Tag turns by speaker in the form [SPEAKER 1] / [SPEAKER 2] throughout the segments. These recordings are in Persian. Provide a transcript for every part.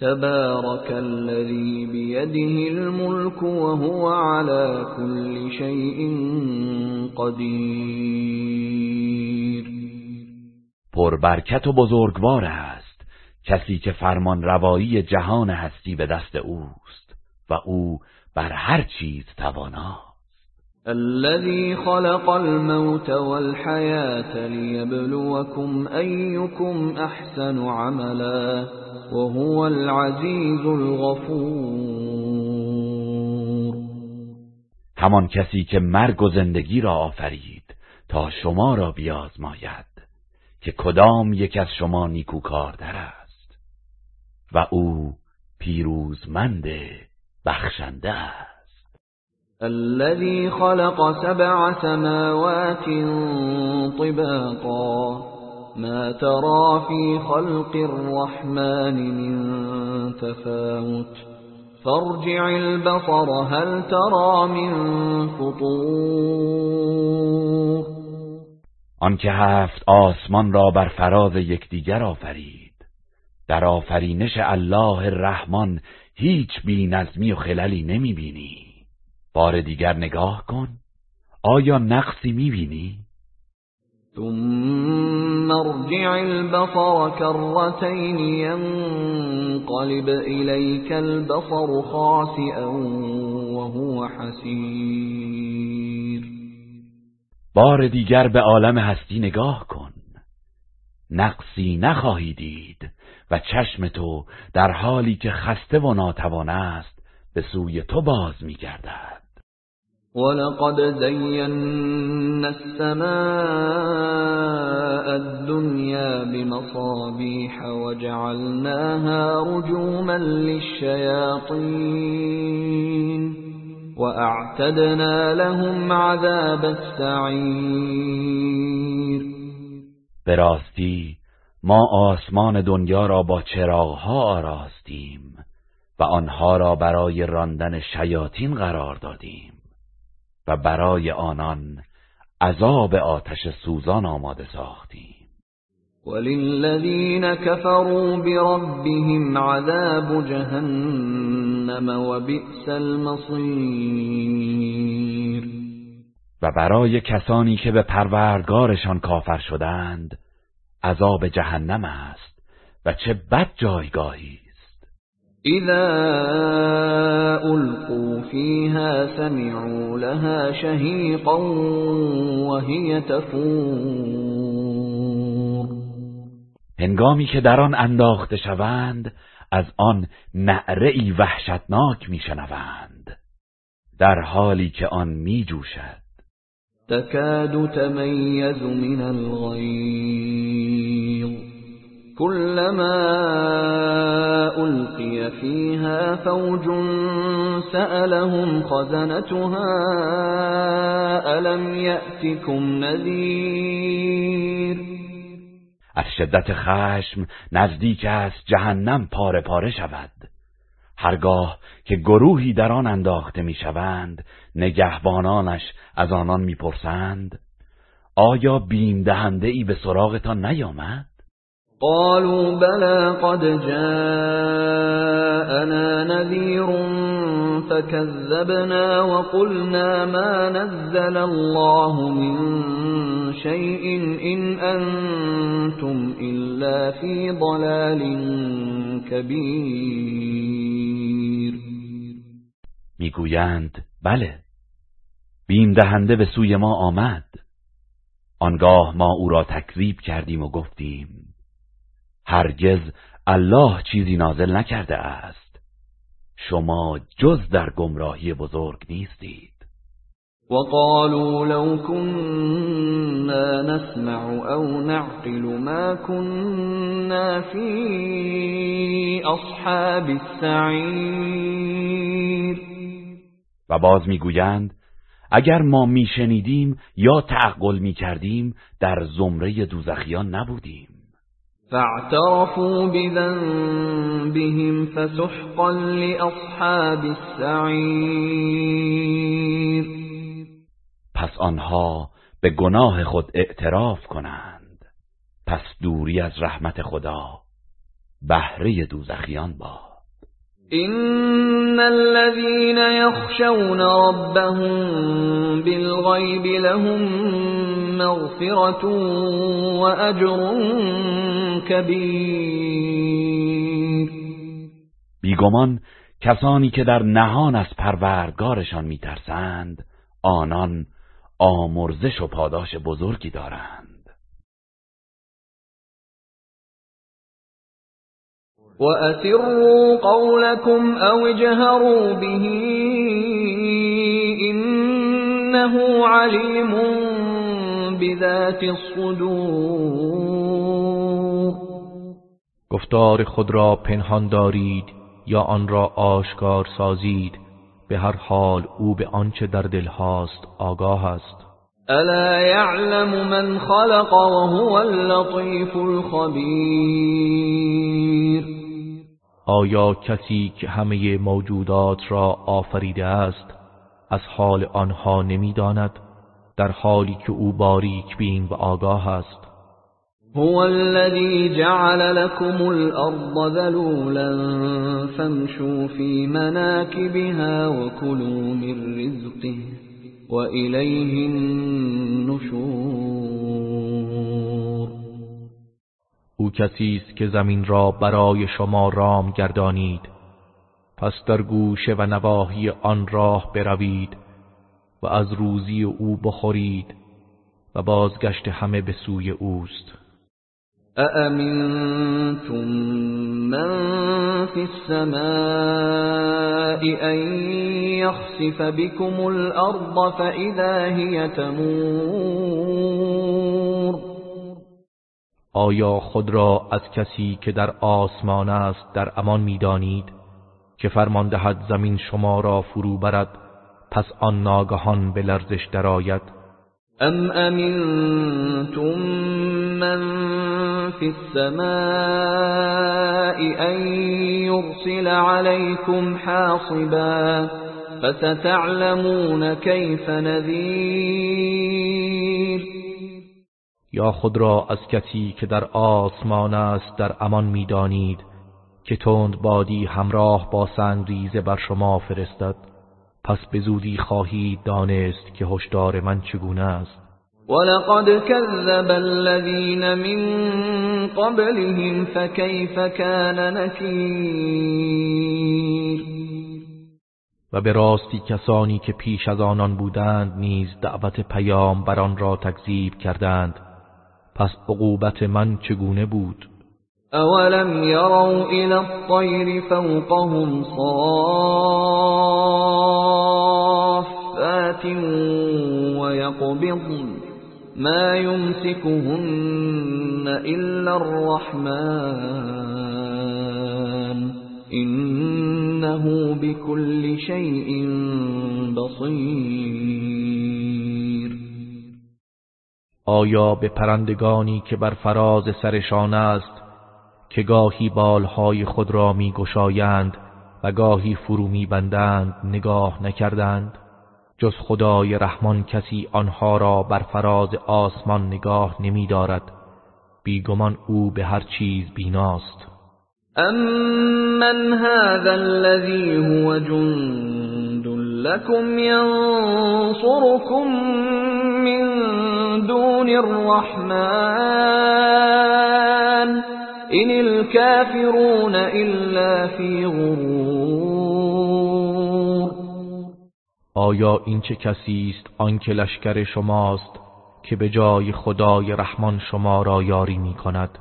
[SPEAKER 1] تبارك الذي بيده الملك وهو على كل شيء قدیر
[SPEAKER 2] پربرکت و بزرگوار است. کسی که فرمان روایی جهان هستی به دست اوست و او بر هر چیز تواناست
[SPEAKER 1] الذي خلق الموت والحياة ليبلوكم أيكم أحسن عملا وهو العزيز الغفور.
[SPEAKER 2] همان کسی که مرگ و زندگی را آفرید تا شما را بیازماید که کدام یک از شما نیکوکاردر است و او پیروزمند بخشنده است.
[SPEAKER 1] الذي خلق سبع سماوات طباقا. ما ترى في خلق الرحمن من تفاوت. فارجع البصر هل ترى من فطور؟
[SPEAKER 2] آنکه هفت آسمان را بر فراز یکدیگر آفرید. در آفرینش الله الرحمن هیچ بی نظمی و خللی نمی بینی بار دیگر نگاه کن. آیا نقصی می‌بینی؟
[SPEAKER 1] ثم ارجع البصر كرتين ينقلب إليك البصر خاسئا وهو حسير.
[SPEAKER 2] بار دیگر به عالم هستی نگاه کن. نقصی نخواهی دید و چشم تو در حالی که خسته و ناتوان است به سوی تو باز میگردد.
[SPEAKER 1] ولقد زينا السماء الدنيا بمصابيح وجعلناها رجوما للشياطين وأعتدنا لهم عذاب السعير.
[SPEAKER 2] براستی ما آسمان دنیا را با چراغها آراستیم و آنها را برای راندن شیاطین قرار دادیم. و برای آنان عذاب آتش سوزان آماده ساختیم.
[SPEAKER 1] وللذین كفروا بربهم عذاب جهنم و بئس المصیر.
[SPEAKER 2] و برای کسانی که به پروردگارشان کافر شدند عذاب جهنم است و چه بد جایگاهی.
[SPEAKER 1] اذا القوا فيها سمعوا لها شهيقا وهي تفور.
[SPEAKER 2] هنگامی که در آن انداخته شوند از آن نعره وحشتناک میشنوند. در حالی که آن میجوشد.
[SPEAKER 1] تکاد تمیز من الغیظ. كلما ألقي فيها فوج سألهم خزنتها ألم يأتكم نذير؟
[SPEAKER 2] از شدت خشم نزدیک است جهنم پاره پاره شود. هرگاه که گروهی در آن انداخته می‌شوند نگهبانانش از آنان می‌پرسند آیا بیم دهنده ای به سراغتان نیامد؟
[SPEAKER 1] قالوا بلى قد جاءنا نذير فكذبنا وقلنا ما نزل الله من شيء إن أنتم إلا في ضلال كبير.
[SPEAKER 2] می‌گویند بله بیم دهنده به سوی ما آمد. آنگاه ما او را تکذیب کردیم و گفتیم هرگز الله چیزی نازل نکرده است. شما جز در گمراهی بزرگ نیستید.
[SPEAKER 1] وقالوا لو كنا نسمع او نعقل ما كنا في اصحاب السعیر
[SPEAKER 2] و باز می‌گویند اگر ما میشنیدیم یا تعقل می‌کردیم در زمره دوزخیان نبودیم.
[SPEAKER 1] فاعترفوا بذنبهم فسحقا لأصحاب السعیر
[SPEAKER 2] پس آنها به گناه خود اعتراف کنند. پس دوری از رحمت خدا بهره دوزخیان با
[SPEAKER 1] إن الذين يخشون ربهم بالغيب لهم مغفرة وأجر كبير.
[SPEAKER 2] بیگمان کسانی که در نهان از پروردگارشان میترسند آنان آمرزش و پاداش بزرگی دارند.
[SPEAKER 1] وأسروا قولكم أو اجهروا به إنه عليم بذات الصدور.
[SPEAKER 3] گفتار خود را پنهان دارید یا آن را آشکار سازید به هر حال او به آنچه در دل هاست آگاه است.
[SPEAKER 1] الا يعلم من خلق وهو اللطيف الخبير؟
[SPEAKER 3] آیا کسی که همه موجودات را آفریده است از حال آنها نمی‌داند در حالی که او باریک بین و آگاه است؟
[SPEAKER 1] هو الذي جعل لكم الأرض ذلولا فامشوا في مناكبها وكلوا من رزقه. وإليه النشور.
[SPEAKER 3] او کسی است که زمین را برای شما رام گردانید. پس در گوشه و نواحی آن راه بروید و از روزی او بخورید و بازگشت همه به سوی اوست.
[SPEAKER 1] أأمنتم من في السماء أن يخسف بكم الأرض فإذا هي تمور
[SPEAKER 3] آیا خود را از کسی که در آسمان است در امان می‌دانید که فرمان دهد زمین شما را فرو برد پس آن ناگهان به لرزش درآید؟
[SPEAKER 1] ام امنتم من في السماء أن يرسل عليكم حاصبا فستعلمون كيف نذير
[SPEAKER 3] یا خود را از کسی که در آسمان است در امان می‌دانید که تند بادی همراه با سنگریزه بر شما فرستد. پس به زودی خواهید دانست که هشدار من چگونه است.
[SPEAKER 1] ولقد كذب الذين من قبلهم فكيف كان نكير؟
[SPEAKER 3] و به راستی کسانی که پیش از آنان بودند نیز دعوت پیام بر آن را تکذیب کردند. پس عقوبت من چگونه بود؟
[SPEAKER 1] اولم يروا الى الطير فوقهم صافات ويقبضن ما يمسكهن إلا الرحمن إنه بكل شيء بصير.
[SPEAKER 3] آیا به پرندگانی که بر فراز سرشان است که گاهی بالهای خود را می گشایند و گاهی فرو می بندند نگاه نکردند؟ جز خدای رحمان کسی آنها را بر فراز آسمان نگاه نمی دارد بیگمان او به هر چیز بیناست.
[SPEAKER 1] امن هذا الذي هو جند لكم ينصركم من دون الرحمن. ان الكافرون الا في غرور.
[SPEAKER 3] آیا این چه کسی است آنکه لشکر شماست که به جای خدای رحمان شما را یاری می کند؟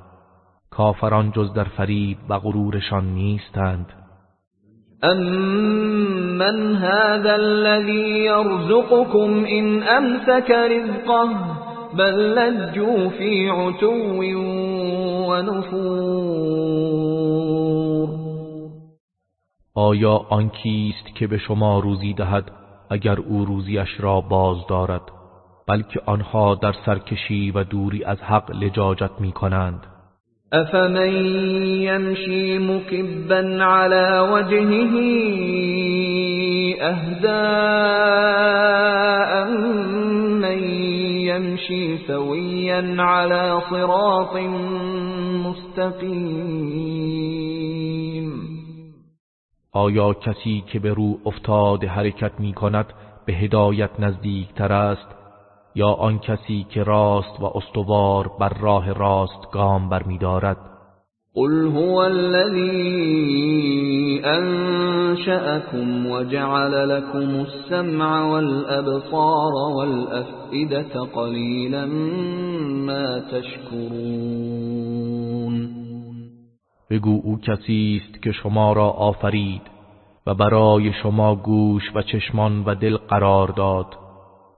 [SPEAKER 3] کافران جز در فریب و غرورشان نیستند.
[SPEAKER 1] امن هذا الذي يرزقكم ان امسك رزقه بل لجوا في عتو ونفور.
[SPEAKER 3] آیا آن کیست که به شما روزی دهد؟ اگر او روزیش را باز دارد بلکه آنها در سرکشی و دوری از حق لجاجت می کنند
[SPEAKER 1] افمن یمشی مکبا على وجهه اهداء من یمشی سویا على صراط مستقیم.
[SPEAKER 3] آیا کسی که به رو افتاد حرکت می کند به هدایت نزدیکتر است؟ یا آن کسی که راست و استوار بر راه راست گام برمیدارد
[SPEAKER 1] قل هو الذي انشأكم وجعل لكم السمع والابصار والافئده قليلا ما تشكرون
[SPEAKER 3] بگو او کسی است که شما را آفرید و برای شما گوش و چشمان و دل قرار داد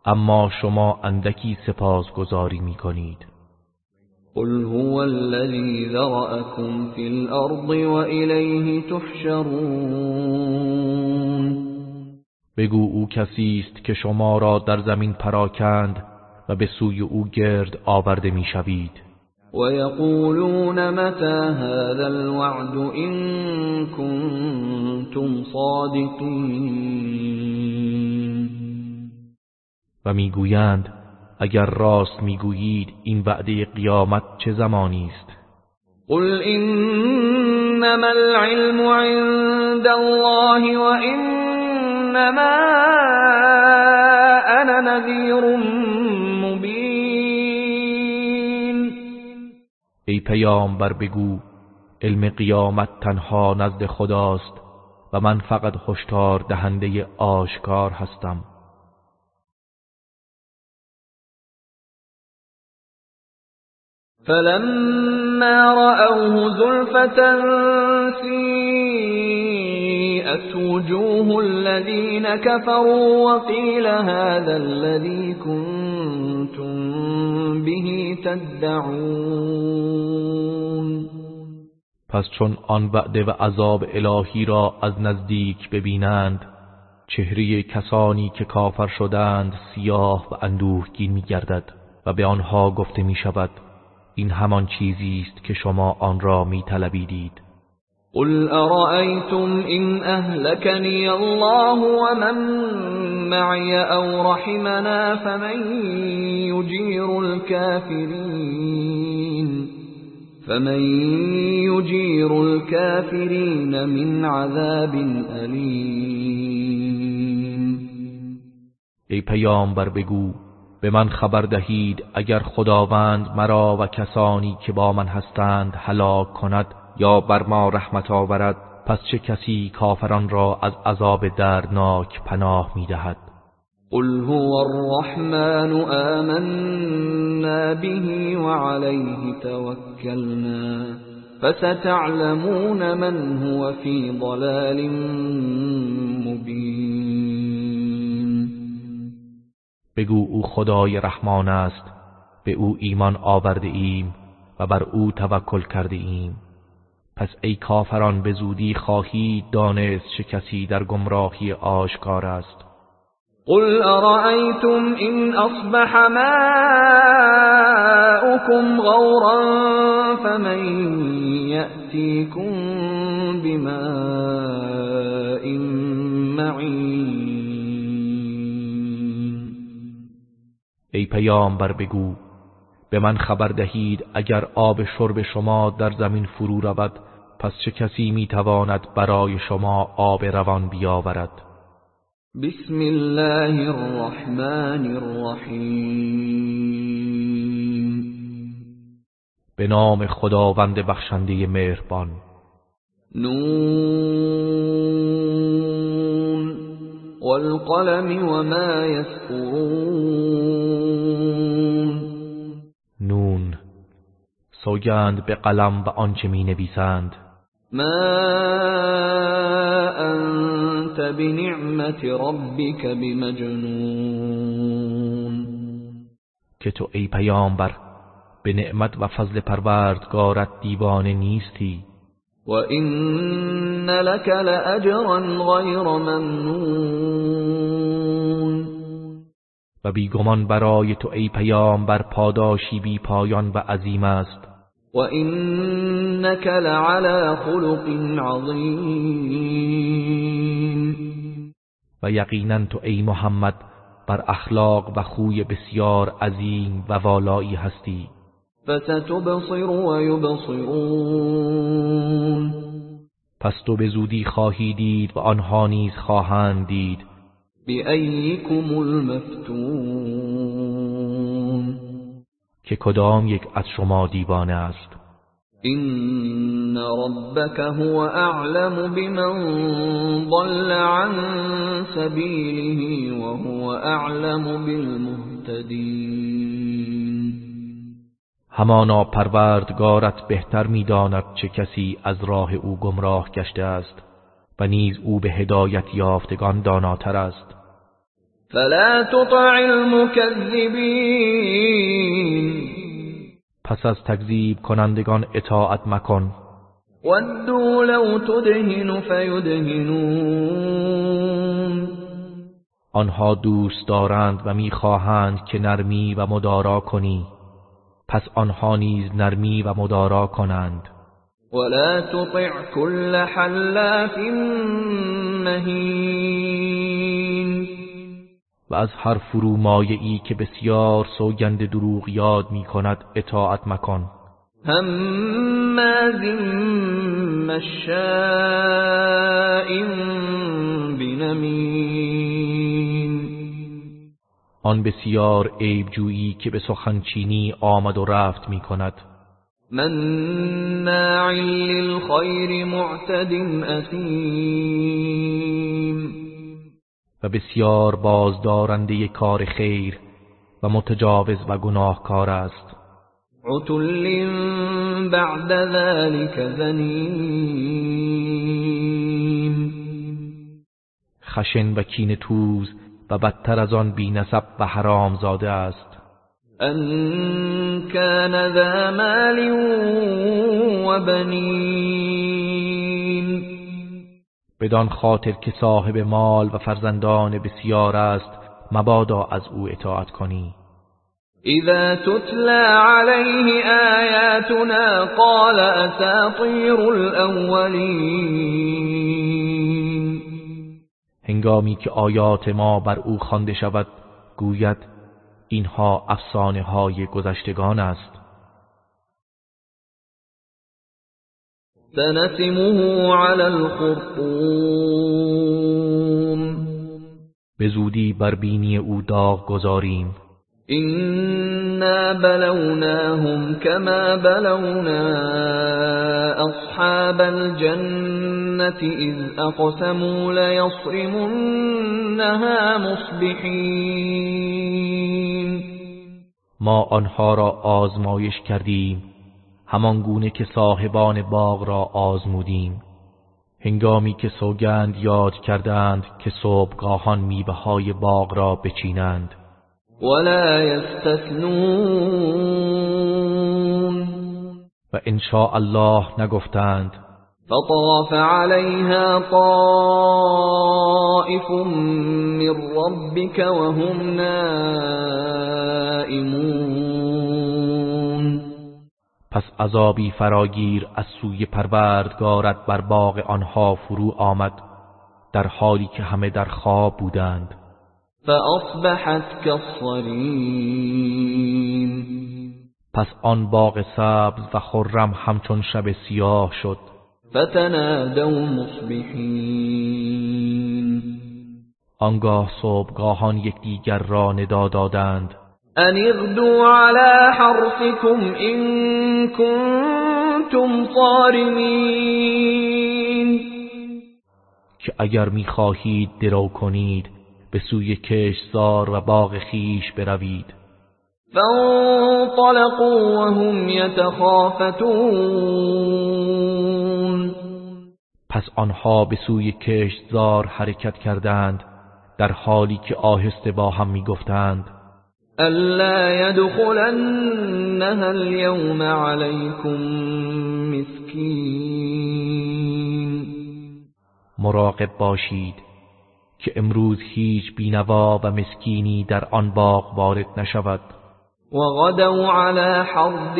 [SPEAKER 3] اما شما اندکی سپاسگزاری می کنید
[SPEAKER 1] قل هو الذي ذرأكم في الأرض وإليه تحشرون.
[SPEAKER 3] بگو او کسی است که شما را در زمین پراکند و به سوی او گرد آورده می‌شوید.
[SPEAKER 1] ويقولون متى هذا الوعد إن كنتم صادقين؟
[SPEAKER 3] و می‌گویند اگر راست می‌گویید این وعده قیامت چه زمانی است؟
[SPEAKER 1] قل انما العلم عند الله وانما انا نذیر
[SPEAKER 3] ای پیامبر بگو علم قیامت تنها نزد خداست و من فقط هشدار دهنده آشکار هستم.
[SPEAKER 1] فلما رأوه زلفة سيئت وجوه الذين كفروا وقيل هذا الذي كنتم به تدعون.
[SPEAKER 3] پس چون آن وعده و عذاب الهی را از نزدیک ببینند چهره کسانی که کافر شدند سیاه و اندوهگین می گردد و به آنها گفته می شود این همان چیزی است که شما آن را می طلبیدید
[SPEAKER 1] قل ارأيتم إن أهلكني الله ومن معي أو رحمنا فمن يجير الكافرين فمن يجير الكافرين من عذاب أليم
[SPEAKER 3] ای پیامبر بگو به من خبر دهید اگر خداوند مرا و کسانی که با من هستند هلاک کند. یا بر ما رحمت آورد پس چه کسی کافران را از عذاب دردناک پناه می‌دهد؟
[SPEAKER 1] قل هو الرحمن آمنا به وعليه توكلنا فستعلمون من هو في ضلال مبين
[SPEAKER 3] بگو او خدای رحمان است به او ایمان آورده ایم و بر او توکل کرده ایم. پس ای کافران به زودی خواهید دانست چه کسی در گمراهی آشکار است.
[SPEAKER 1] قل أرأيتم إن أصبح ماؤكم غورا فمن يأتيكم بماء معين
[SPEAKER 3] ای پیامبر بگو به من خبر دهید اگر آب شرب شما در زمین فرو رود پس چه کسی می‌تواند برای شما آب روان بیاورد؟
[SPEAKER 1] بسم الله الرحمن الرحیم.
[SPEAKER 3] به نام خداوند بخشنده مهربان.
[SPEAKER 1] نون والقلم وما يسطرون
[SPEAKER 3] نون سوگند به قلم و آنچه می نویسند.
[SPEAKER 1] ما انت بنعمت ربك بمجنون.
[SPEAKER 3] که تو ای پیامبر به نعمت و فضل پروردگارت دیوانه نیستی.
[SPEAKER 1] وإن لك لأجرا غير ممنون.
[SPEAKER 3] و بیگمان برای تو ای پیام بر پاداشی بی پایان و عظیم است.
[SPEAKER 1] و اینک لعلى خلق عظیم.
[SPEAKER 3] و یقینا تو ای محمد بر اخلاق و خوی بسیار عظیم و والایی هستی.
[SPEAKER 1] فستبصر و یبصرون.
[SPEAKER 3] پس تو به زودی خواهی دید و آنها نیز خواهند دید.
[SPEAKER 1] بأيكم المفتون.
[SPEAKER 3] که کدام یک از شما دیوانه است؟
[SPEAKER 1] این ربك هو اعلم بمن ضل عن سبیله وهو اعلم بالمهتدین
[SPEAKER 3] همانا پروردگارت بهتر می‌داند چه کسی از راه او گمراه گشته است و نیز او به هدایت یافتگان داناتر است.
[SPEAKER 1] فلا تطع المكذبين.
[SPEAKER 3] پس از تکذیب کنندگان اطاعت مکن.
[SPEAKER 1] ودوا لو تدهن فیدهنون.
[SPEAKER 3] آنها دوست دارند و می‌خواهند که نرمی و مدارا کنی. پس آنها نیز نرمی و مدارا کنند.
[SPEAKER 1] ولا تطع كل حلاف مهین
[SPEAKER 3] و از هر فرومایه که بسیار سوگند دروغ یاد می کند اطاعت مکن.
[SPEAKER 1] هماز مشاء بنمیم.
[SPEAKER 3] آن بسیار عیب جویی که به سخنچینی آمد و رفت می کند
[SPEAKER 1] مناع للخیر معتد اثیم
[SPEAKER 3] و بسیار بازدارنده کار خیر و متجاوز و گناهکار است.
[SPEAKER 1] عتل بعد ذلك زنیم
[SPEAKER 3] خشن و کین توز و بدتر از آن بینسب و حرام زاده است.
[SPEAKER 1] ان كان ذا مال و بنین.
[SPEAKER 3] بدان خاطر که صاحب مال و فرزندان بسیار است مبادا از او اطاعت کنی.
[SPEAKER 1] اذا تتلى عليه آیاتنا قال اساطیر الاولین
[SPEAKER 3] هنگامی که آیات ما بر او خوانده شود گوید اینها افسانه های گذشتگان است.
[SPEAKER 1] سنسمه على الخرطوم.
[SPEAKER 3] به زودی بر بینی او داغ گذاریم.
[SPEAKER 1] إنا بلوناهم كما بلونا أصحاب الجنة إذ أقسموا ليصرمنها مصبحين.
[SPEAKER 3] ما آنها را آزمایش کردیم. همان گونه که صاحبان باغ را آزمودیم. هنگامی که سوگند یاد کردند که صبحگاهان های باغ را بچینند.
[SPEAKER 1] ولا يستثنون.
[SPEAKER 3] و ان الله نگفتند.
[SPEAKER 1] فطاف عليها طائف من ربك وهم نائمون.
[SPEAKER 3] پس عذابی فراگیر از سوی پروردگارت بر باغ آنها فرو آمد در حالی که همه در خواب بودند.
[SPEAKER 1] فأصبحت كالصريم.
[SPEAKER 3] پس آن باغ سبز و خرم همچون شب سیاه شد.
[SPEAKER 1] فتنادوا مصبحین
[SPEAKER 3] آنگاه صبحگاهان یکدیگر را ندا دادند.
[SPEAKER 1] ان اغدوا على حرفكم ان كنتم صارمین
[SPEAKER 3] که اگر می‌خواهید درو کنید به سوی کشتزار و باغ خیش بروید.
[SPEAKER 1] فانطلقوا وهم يتخافتون.
[SPEAKER 3] پس آنها به سوی کشتزار حرکت کردند در حالی که آهسته با هم می‌گفتند.
[SPEAKER 1] الا يدخلنها اليوم عليكم مسكين.
[SPEAKER 3] مراقب باشید که امروز هیچ بینوا و مسکینی در آن باغ وارد نشود.
[SPEAKER 1] وغدوا على حرد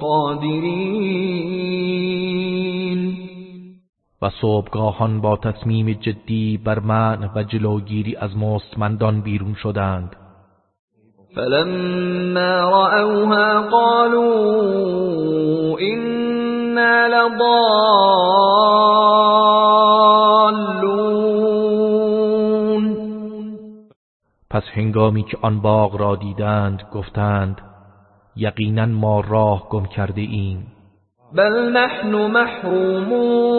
[SPEAKER 1] قادرین.
[SPEAKER 3] و صبحگاهان با تصمیم جدی بر من و جلوگیری از مستمندان بیرون شدند.
[SPEAKER 1] فلما رأوها قالوا إنا لضالون.
[SPEAKER 3] پس هنگامی که آن باغ را دیدند گفتند یقینا ما راه گم کرده ایم
[SPEAKER 1] بل نحن محرومون.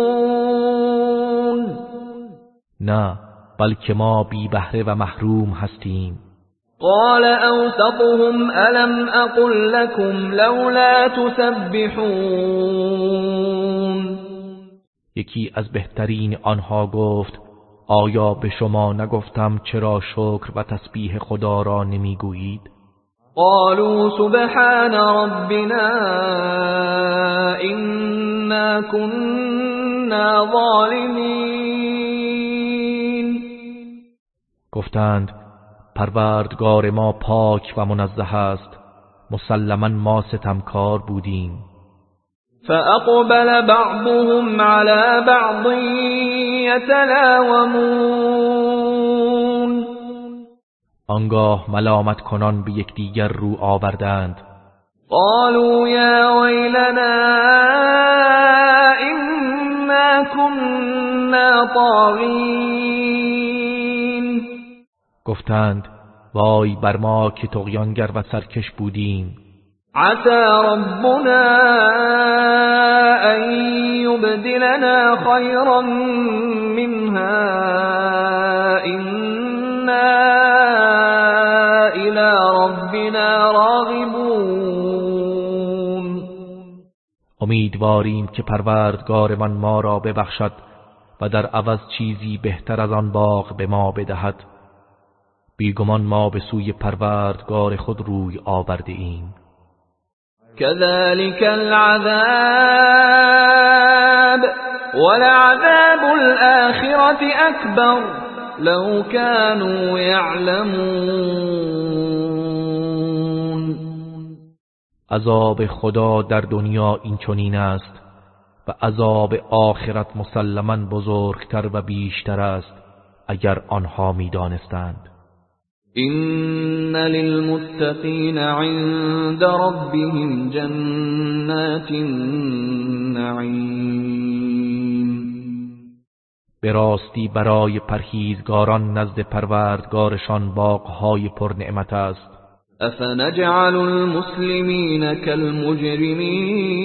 [SPEAKER 3] نه بلکه ما بی بهره و محروم هستیم.
[SPEAKER 1] قال اوسطهم الم اقل لكم لولا تسبحون؟
[SPEAKER 3] یکی از بهترین آنها گفت آیا به شما نگفتم چرا شکر و تسبیح خدا را نمی‌گویید؟
[SPEAKER 1] قالوا سبحان ربنا إنا كنا ظالمین
[SPEAKER 3] گفتند پروردگار ما پاک و منزه است. مسلما ما ستمکار بودیم.
[SPEAKER 1] فأقبل بعضهم على بعض يتلاومون.
[SPEAKER 3] آنگاه ملامت کنان به یکدیگر رو آوردند.
[SPEAKER 1] قالوا يا ويلنا إنا كنا طاغين.
[SPEAKER 3] گفتند وای بر ما که تقیانگر و سرکش بودیم.
[SPEAKER 1] عسى ربنا أن يبدلنا خيرا منها. إنا إلى ربنا راغبون.
[SPEAKER 3] امیدواریم که پروردگارمان ما را ببخشد و در عوض چیزی بهتر از آن باغ به ما بدهد. بیگمان ما به سوی پروردگار خود روی آورده ایم
[SPEAKER 1] كذلك العذاب ولعذاب الآخرة أكبر. لو كانوا يعلمون.
[SPEAKER 3] عذاب خدا در دنیا این چنین است و عذاب آخرت مسلما بزرگتر و بیشتر است اگر آنها می‌دانستند.
[SPEAKER 1] إن للمتقين عند ربهم جنات النعیم
[SPEAKER 3] به راستی برای پرهیزگاران نزد پروردگارشان باغهای پرنعمت است
[SPEAKER 1] افنجعل المسلمین كالمجرمین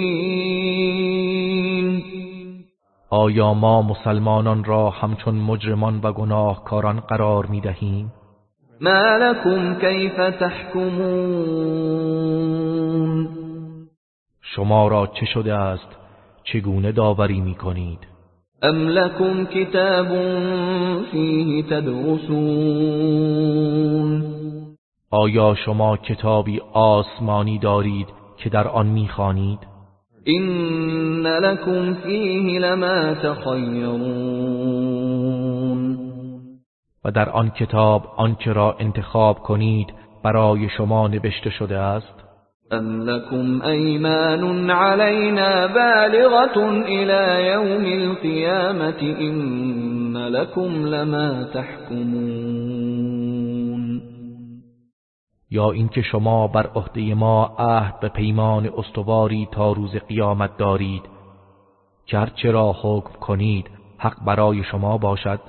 [SPEAKER 3] آیا ما مسلمانان را همچون مجرمان و گناهکاران قرار می دهیم؟
[SPEAKER 1] ما لكم كيف تحكمون؟
[SPEAKER 3] شما را چه شده است؟ چگونه داوری می کنید
[SPEAKER 1] ام لكم كتاب فيه تدرسون؟
[SPEAKER 3] آیا شما کتابی آسمانی دارید که در آن می‌خوانید؟
[SPEAKER 1] إن لكم فيه لما تخيرون
[SPEAKER 3] و در آن کتاب آنچه را انتخاب کنید برای شما نوشته شده است؟
[SPEAKER 1] أم لكم أيمان علينا بالغة إلى يوم القيامة إن لكم لما تحكمون
[SPEAKER 3] یا اینکه شما بر عهده ما عهد به پیمان استواری تا روز قیامت دارید که هرچه را حکم کنید حق برای شما باشد.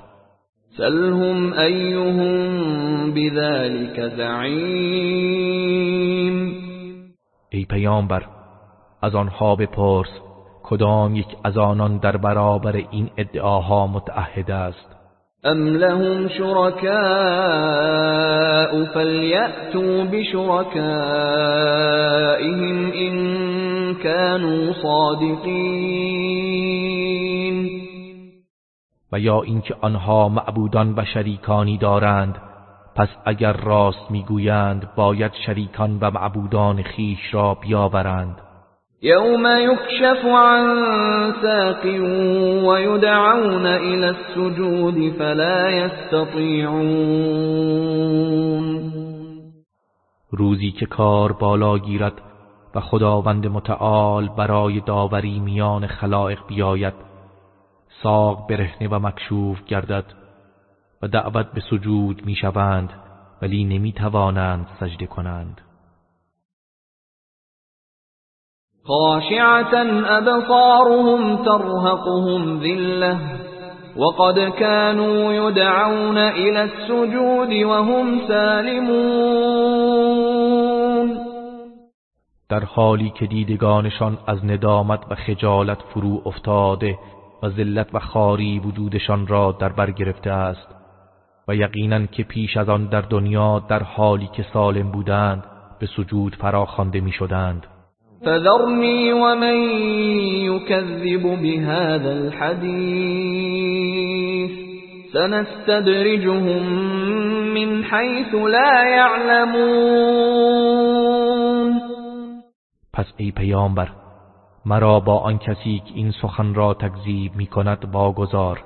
[SPEAKER 1] سلهم أيهم بذلك زعيم.
[SPEAKER 3] ای پیامبر از آنها بپرس کدام یک از آنان در برابر این ادعاها متعهد است؟
[SPEAKER 1] أم لهم شركاء فليأتوا بشركائهم إن كانوا صادقين
[SPEAKER 3] و یا اینکه آنها معبودان و شریکانی دارند پس اگر راست می‌گویند باید شریکان و معبودان خیش را بیاورند.
[SPEAKER 1] يوم يكشف عن ساق ويدعون إلى السجود فلا يستطيعون
[SPEAKER 3] روزی که کار بالا گیرد و خداوند متعال برای داوری میان خلائق بیاید ساق برهنه و مکشوف گردد و دعوت به سجود می‌شوند ولی نمی توانند سجده کنند.
[SPEAKER 1] خاشعة أبصارهم ترهقهم ذلة وقد كانوا يدعون إلى السجود وهم سالمون.
[SPEAKER 3] در حالی که دیدگانشان از ندامت و خجالت فرو افتاده و ذلت و خاری وجودشان را در بر گرفته است. و یقینا که پیش از آن در دنیا در حالی که سالم بودند به سجود فراخوانده می‌شدند.
[SPEAKER 1] فذرني ومن يكذب بهذا الحديث سنستدرجهم من حيث لا يعلمون
[SPEAKER 3] پس ای پیامبر مرا با آن کسی که این سخن را تکذیب می کند باگذار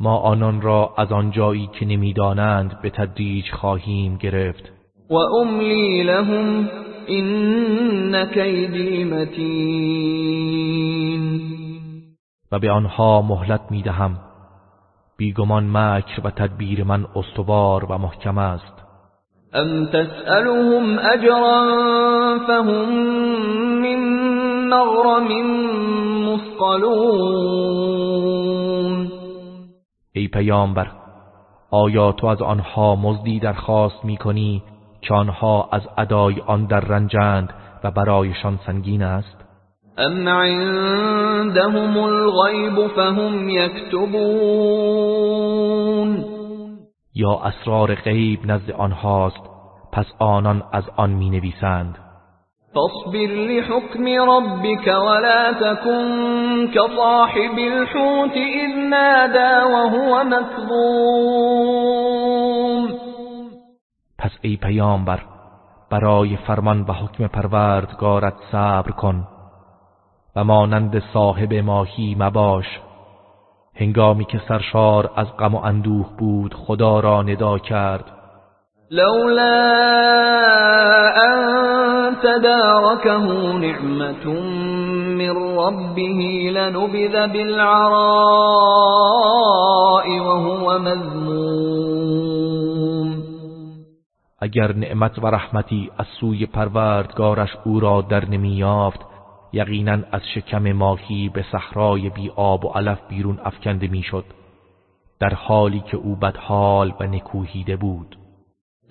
[SPEAKER 3] ما آنان را از آن جایی که نمی‌دانند به تدریج خواهیم گرفت.
[SPEAKER 1] و املی لهم این کیدی متین.
[SPEAKER 3] و به آنها مهلت می دهم. بیگمان مکر و تدبیر من استوار و محکم است.
[SPEAKER 1] ام تسألهم اجرا فهم مغرم مثقلون
[SPEAKER 3] ای پیامبر آیا تو از آنها مزدی درخواست می کنی که آنها از ادای آن در رنجند و برایشان سنگین است؟
[SPEAKER 1] ام عندهم الغیب فهم یکتبون
[SPEAKER 3] یا اسرار غیب نزد آنهاست پس آنان از آن می نویسند
[SPEAKER 1] فاصبر لحكم ربك ولا تكن كصاحب الحوت إذ نادى وهو مكظوم.
[SPEAKER 3] پس ای پیامبر برای فرمان و حکم پروردگارت صبر کن و مانند صاحب ماهی مباش. هنگامی که سرشار از غم و اندوه بود خدا را ندا کرد.
[SPEAKER 1] لولا ان تداركه نعمة من ربه لنبذ بالعراء وهو مذموم.
[SPEAKER 3] اگر نعمت و رحمتی از سوی پروردگارش او را در نمیافت یقینا از شکم ماهی به صحرای بی آب و علف بیرون افکنده می‌شد در حالی که او بدحال و نکوهیده بود.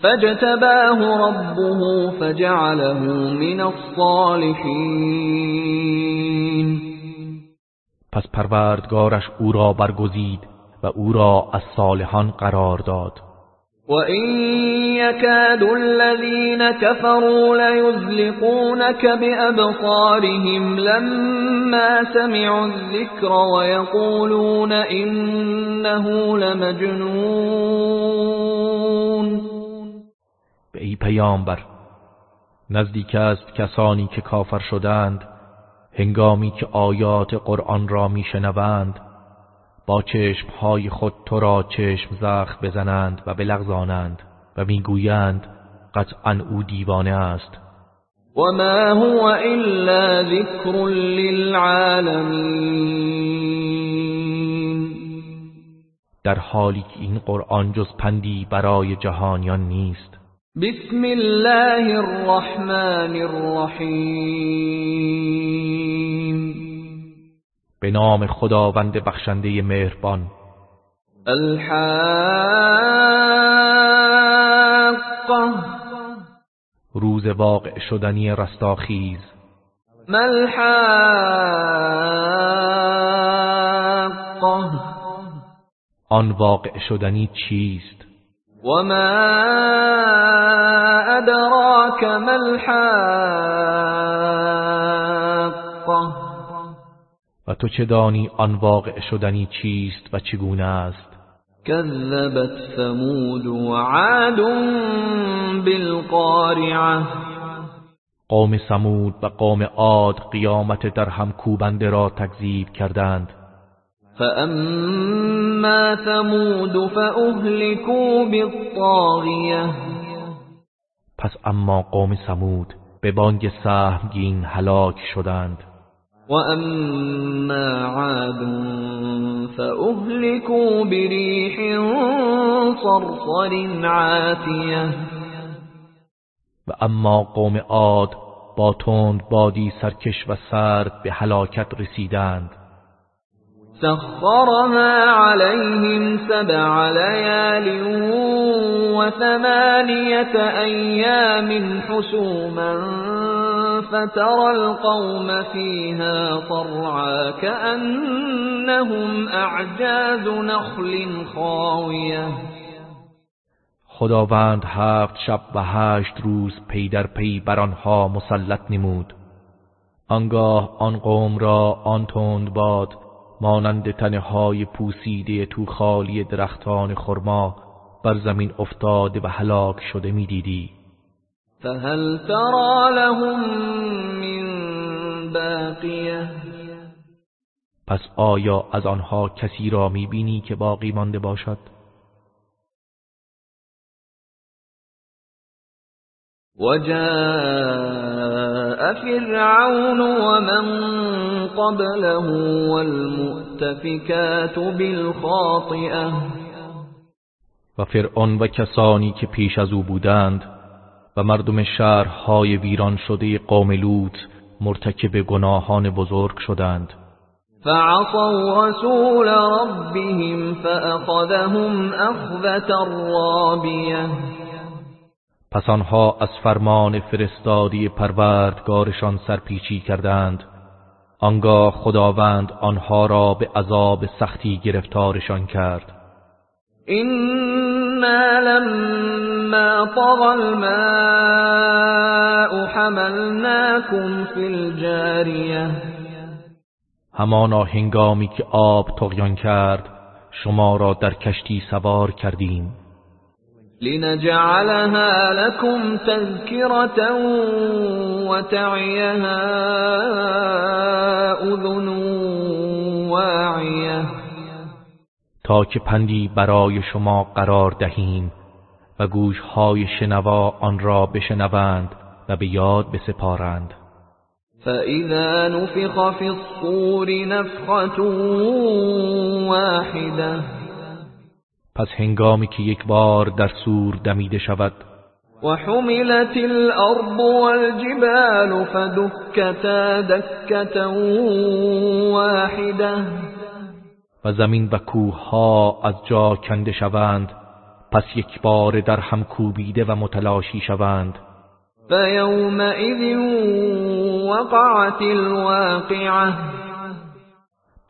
[SPEAKER 1] فاجتباه ربه فجعله من الصالحین
[SPEAKER 3] پس پروردگارش او را برگزید و او را از صالحان قرار داد.
[SPEAKER 1] وَإِن يَكَادُ الَّذِينَ كَفَرُوا لَيُزْلِقُونَكَ بِأَبْصَارِهِمْ لَمَّا سَمِعُوا الذِّكْرَ وَيَقُولُونَ إِنَّهُ لَمَجْنُونٌ.
[SPEAKER 3] به ای پیامبر نزدیک است کسانی که کافر شدند هنگامی که آیات قرآن را میشنوند با چشمهای خود تو را چشم زخم بزنند و بلغزانند و می‌گویند قطعا او دیوانه است.
[SPEAKER 1] وما هو الا ذکر للعالمین
[SPEAKER 3] در حالی که این قرآن جز پندی برای جهانیان نیست
[SPEAKER 1] بسم الله الرحمن الرحیم
[SPEAKER 3] به نام خداوند بخشنده مهربان.
[SPEAKER 1] الحاقه
[SPEAKER 3] روز واقع شدنی رستاخیز.
[SPEAKER 1] ملحاقه
[SPEAKER 3] آن واقع شدنی چیست؟
[SPEAKER 1] وما ادراك ما الحاقه
[SPEAKER 3] و تو چه دانی آن واقع شدنی چیست و چگونه است؟
[SPEAKER 1] كذبت ثمود وعاد بالقارعه
[SPEAKER 3] قوم سمود و قوم عاد قیامت در هم کوبنده را تکذیب کردند.
[SPEAKER 1] فأما ثمود فأهلكوا بالطاغیه
[SPEAKER 3] پس اما قوم سمود به بانگ سهمگین هلاک شدند.
[SPEAKER 1] وأما عاد فأهلكوا بريح صرصر عاتية
[SPEAKER 3] و اما قوم عاد با تند بادی سرکش و سرد به هلاکت رسیدند.
[SPEAKER 1] سخرها عليهم سبع ليال وثمانية أيام حسوما فترى القوم فيها طرعا كأنهم أعجاز نخل خاوية.
[SPEAKER 3] خداوند هفت شب و هشت روز پی در پی بر آنها مسلط نمود. آنگاه آن قوم را آن تند باد مانند تنه های پوسیده تو خالی درختان خرما بر زمین افتاده و هلاک شده می‌دیدی.
[SPEAKER 1] فهل ترى لهم من باقیه؟
[SPEAKER 3] پس آیا از آنها کسی را می‌بینی که باقی مانده باشد؟
[SPEAKER 1] وجاء فرعون ومن قبله والمؤتفكات بالخاطئه
[SPEAKER 3] و فرعون و کسانی که پیش از او بودند و مردم شهرهای ویران شده قوم لوط مرتکب گناهان بزرگ شدند.
[SPEAKER 1] فعصوا رسول ربهم فأخذهم أخذة رابیه
[SPEAKER 3] پس آنها از فرمان فرستادی پروردگارشان سرپیچی کردند. آنگاه خداوند آنها را به عذاب سختی گرفتارشان کرد.
[SPEAKER 1] إنا لما طغى الماء حملناكم في
[SPEAKER 3] همانا هنگامی که آب تغیان کرد شما را در کشتی سوار کردیم.
[SPEAKER 1] لنجعلها لكم تذكرة وتعيها أذن واعية
[SPEAKER 3] تا که پندی برای شما قرار دهیم و گوشهای شنوا آن را بشنوند و به یاد بسپارند.
[SPEAKER 1] فإذا نفخ في الصور نفخة واحده
[SPEAKER 3] پس هنگامی که یک بار در سور دمیده شود.
[SPEAKER 1] وحملت الأرض والجبال فدكتا دكة واحده
[SPEAKER 3] و زمین و کوه ها از جا کنده شوند پس یک بار در هم کوبیده و متلاشی شوند.
[SPEAKER 1] فیومئذ وقعت الواقعه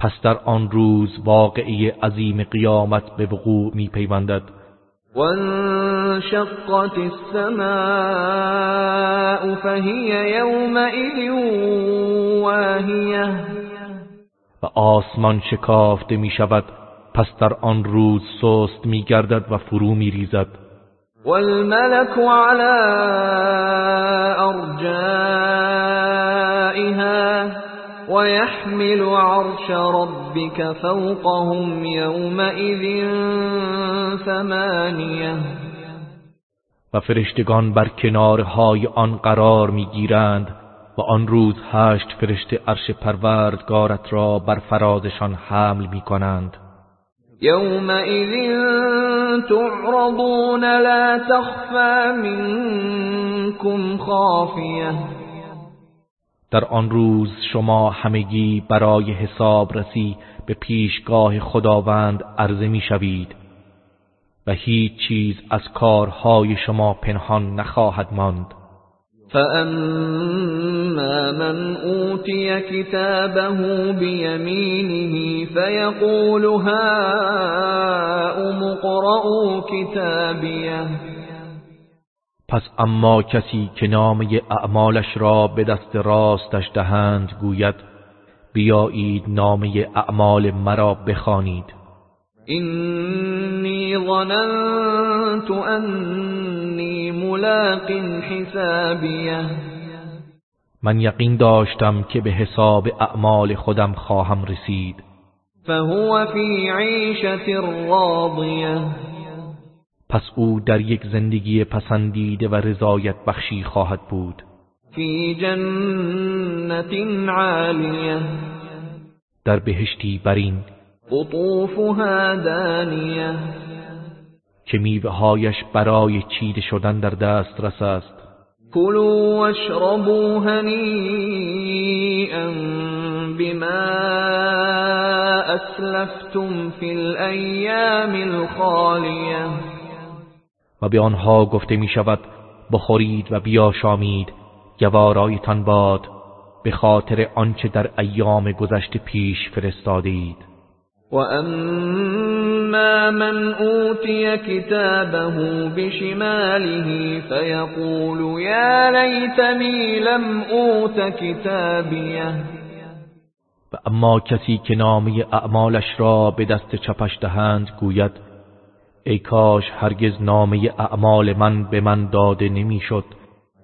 [SPEAKER 3] پس در آن روز واقعی عظیم قیامت به وقوع می پیوندد
[SPEAKER 1] وانشقت السماء فهي يومئذ واهیه.
[SPEAKER 3] و آسمان شکافته می شود پس در آن روز سست می گردد و فرو می ریزد
[SPEAKER 1] والملك على ارجائها. ويحمل عرش ربك فوقهم يومئذ ثمانیه
[SPEAKER 3] و فرشتگان بر کنارهای آن قرار می‌گیرند و آن روز هشت فرشته عرش پروردگارت را بر فرازشان حمل می کنند
[SPEAKER 1] يومئذ تعرضون لا تخفى منكم خافیه
[SPEAKER 3] در آن روز شما همگی برای حساب رسی به پیشگاه خداوند عرضه می شوید و هیچ چیز از کارهای شما پنهان نخواهد ماند.
[SPEAKER 1] فأما من أوتي كتابه بيمينه فيقول هاؤم اقرءوا كتابيه
[SPEAKER 3] پس اما کسی که نامه اعمالش را به دست راستش دهند گوید بیایید نامه اعمال مرا بخوانید.
[SPEAKER 1] اینی ظننت انی ملاق حسابیه.
[SPEAKER 3] من یقین داشتم که به حساب اعمال خودم خواهم رسید.
[SPEAKER 1] فهو فی عیشت راضیه.
[SPEAKER 3] پس او در یک زندگی پسندیده و رضایت بخشی خواهد بود.
[SPEAKER 1] فی جنت عالیه.
[SPEAKER 3] در بهشتی برین
[SPEAKER 1] قطوفها دانیه.
[SPEAKER 3] که میوههایش برای چیده شدن در دست رس است
[SPEAKER 1] كلوا واشربوا هنيئا بما اسلفتم في الايام الخاليه
[SPEAKER 3] و به آنها گفته می شود بخورید و بیاشامید گوارایتان باد به خاطر آنچه در ایام گذشته پیش فرستاده اید
[SPEAKER 1] و اما من اوتی کتابه بشماله فیقول یا لیتنی لم اوت کتابیه.
[SPEAKER 3] و اما کسی که نامه اعمالش را به دست چپش دهند گوید ای کاش هرگز نامه اعمال من به من داده نمی‌شد.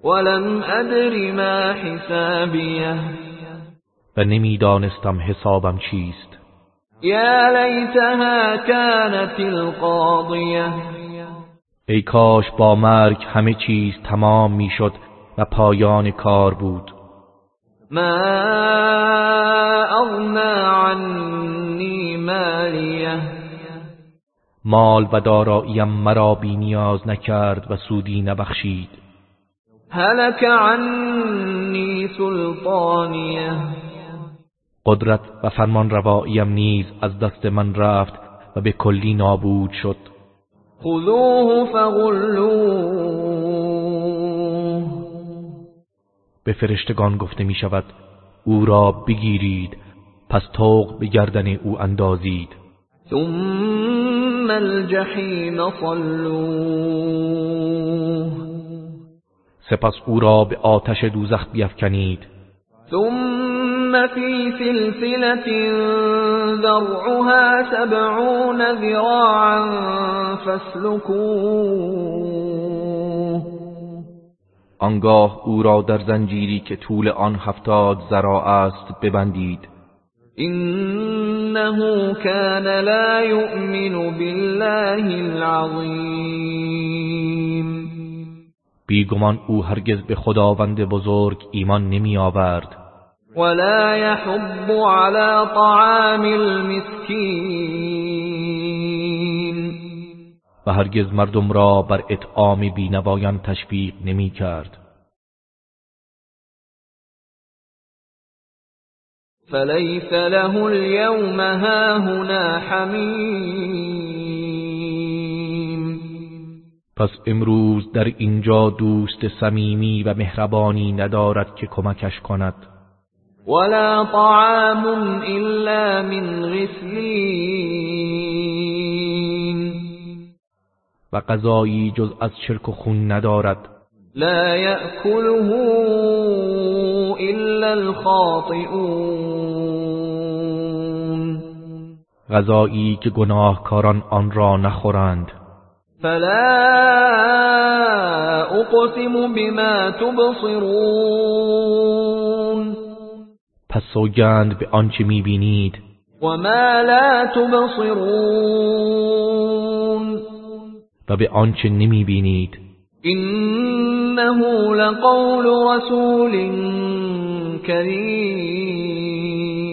[SPEAKER 1] ولم ادر ما حسابیه.
[SPEAKER 3] و نمی‌دانستم حسابم چیست.
[SPEAKER 1] یا لیتها كانت القاضیه.
[SPEAKER 3] ای کاش با مرگ همه چیز تمام می‌شد و پایان کار بود.
[SPEAKER 1] ما اغنا عنی مالیه.
[SPEAKER 3] مال و داراییم مرا بی نیاز نکرد و سودی نبخشید.
[SPEAKER 1] هلك عنی سلطانیه.
[SPEAKER 3] قدرت و فرمان رواییم نیز از دست من رفت و به کلی نابود شد.
[SPEAKER 1] خذوه فغلوه.
[SPEAKER 3] به فرشتگان گفته می شود او را بگیرید پس توق به گردن او اندازید.
[SPEAKER 1] ثم الجحیم صلوه.
[SPEAKER 3] سپس او را به آتش دوزخ بیفکنید.
[SPEAKER 1] ثم في سلسلة ذرعها سبعون ذراعا فاسلكوه.
[SPEAKER 3] آنگاه او را در زنجیری که طول آن هفتاد ذراع است ببندید.
[SPEAKER 1] إنه كان لا يؤمن بالله العظیم
[SPEAKER 3] بیگمان او هرگز به خداوند بزرگ ایمان نمی آورد.
[SPEAKER 1] ولا يحب على طعام المسكين.
[SPEAKER 3] و هرگز مردم را بر اطعام بینوایان تشویق نمی کرد.
[SPEAKER 1] فليس له اليوم هاهنا حمیم
[SPEAKER 3] پس امروز در اینجا دوست صمیمی و مهربانی ندارد که کمکش کند.
[SPEAKER 1] ولا طعام إلا من غسلين.
[SPEAKER 3] و غذایی جز از چرک و خون ندارد.
[SPEAKER 1] لا يأكله إلا الخاطئون.
[SPEAKER 3] غذایی که گناهکاران آن را نخورند.
[SPEAKER 1] فلا أقسم بما تبصرون.
[SPEAKER 3] پس سوگند به آنچه می‌بینید.
[SPEAKER 1] وما لا تبصرون.
[SPEAKER 3] و به آنچه نمی‌بینید.
[SPEAKER 1] إنه لقول رسول كريم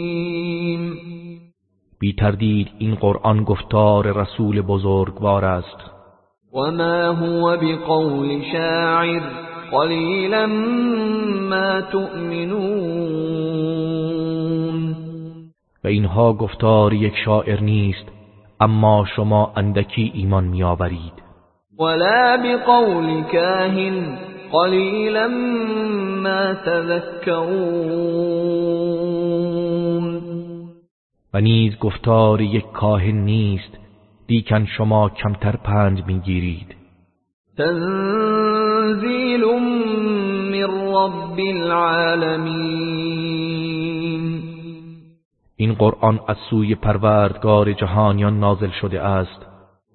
[SPEAKER 3] بی تردید این قرآن گفتار رسول بزرگوار است.
[SPEAKER 1] وما هو بقول شاعر قليلا ما تؤمنون.
[SPEAKER 3] و اینها گفتار یک شاعر نیست اما شما اندکی ایمان میآورید.
[SPEAKER 1] ولا بقول كاهن قليلا ما تذكرون.
[SPEAKER 3] و نیز گفتار یک کاهن نیست دیکن شما کمتر پند می‌گیرید.
[SPEAKER 1] تنزيل من رب العالمين
[SPEAKER 3] این قرآن از سوی پروردگار جهانیان نازل شده است.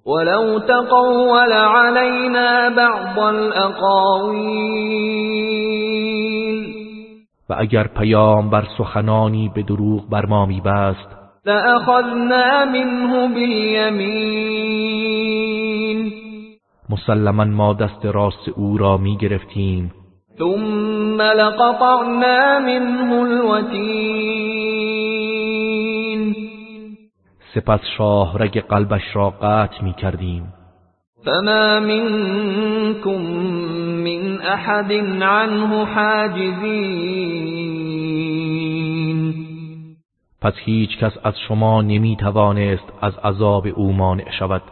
[SPEAKER 1] ولو تقول علينا بعض الأقاويل
[SPEAKER 3] و اگر پیام بر سخنانی به دروغ بر ما میبست
[SPEAKER 1] لأخذنا منه بالیمین
[SPEAKER 3] مسلما ما دست راست او را می گرفتیم.
[SPEAKER 1] ثم لقطعنا منه الوتین
[SPEAKER 3] سپس شاه رگ قلبش را قطع می کردیم.
[SPEAKER 1] فما منكم من احد عنه حاجزین.
[SPEAKER 3] پس هیچ کس از شما نمی توانست از عذاب او مانع شود.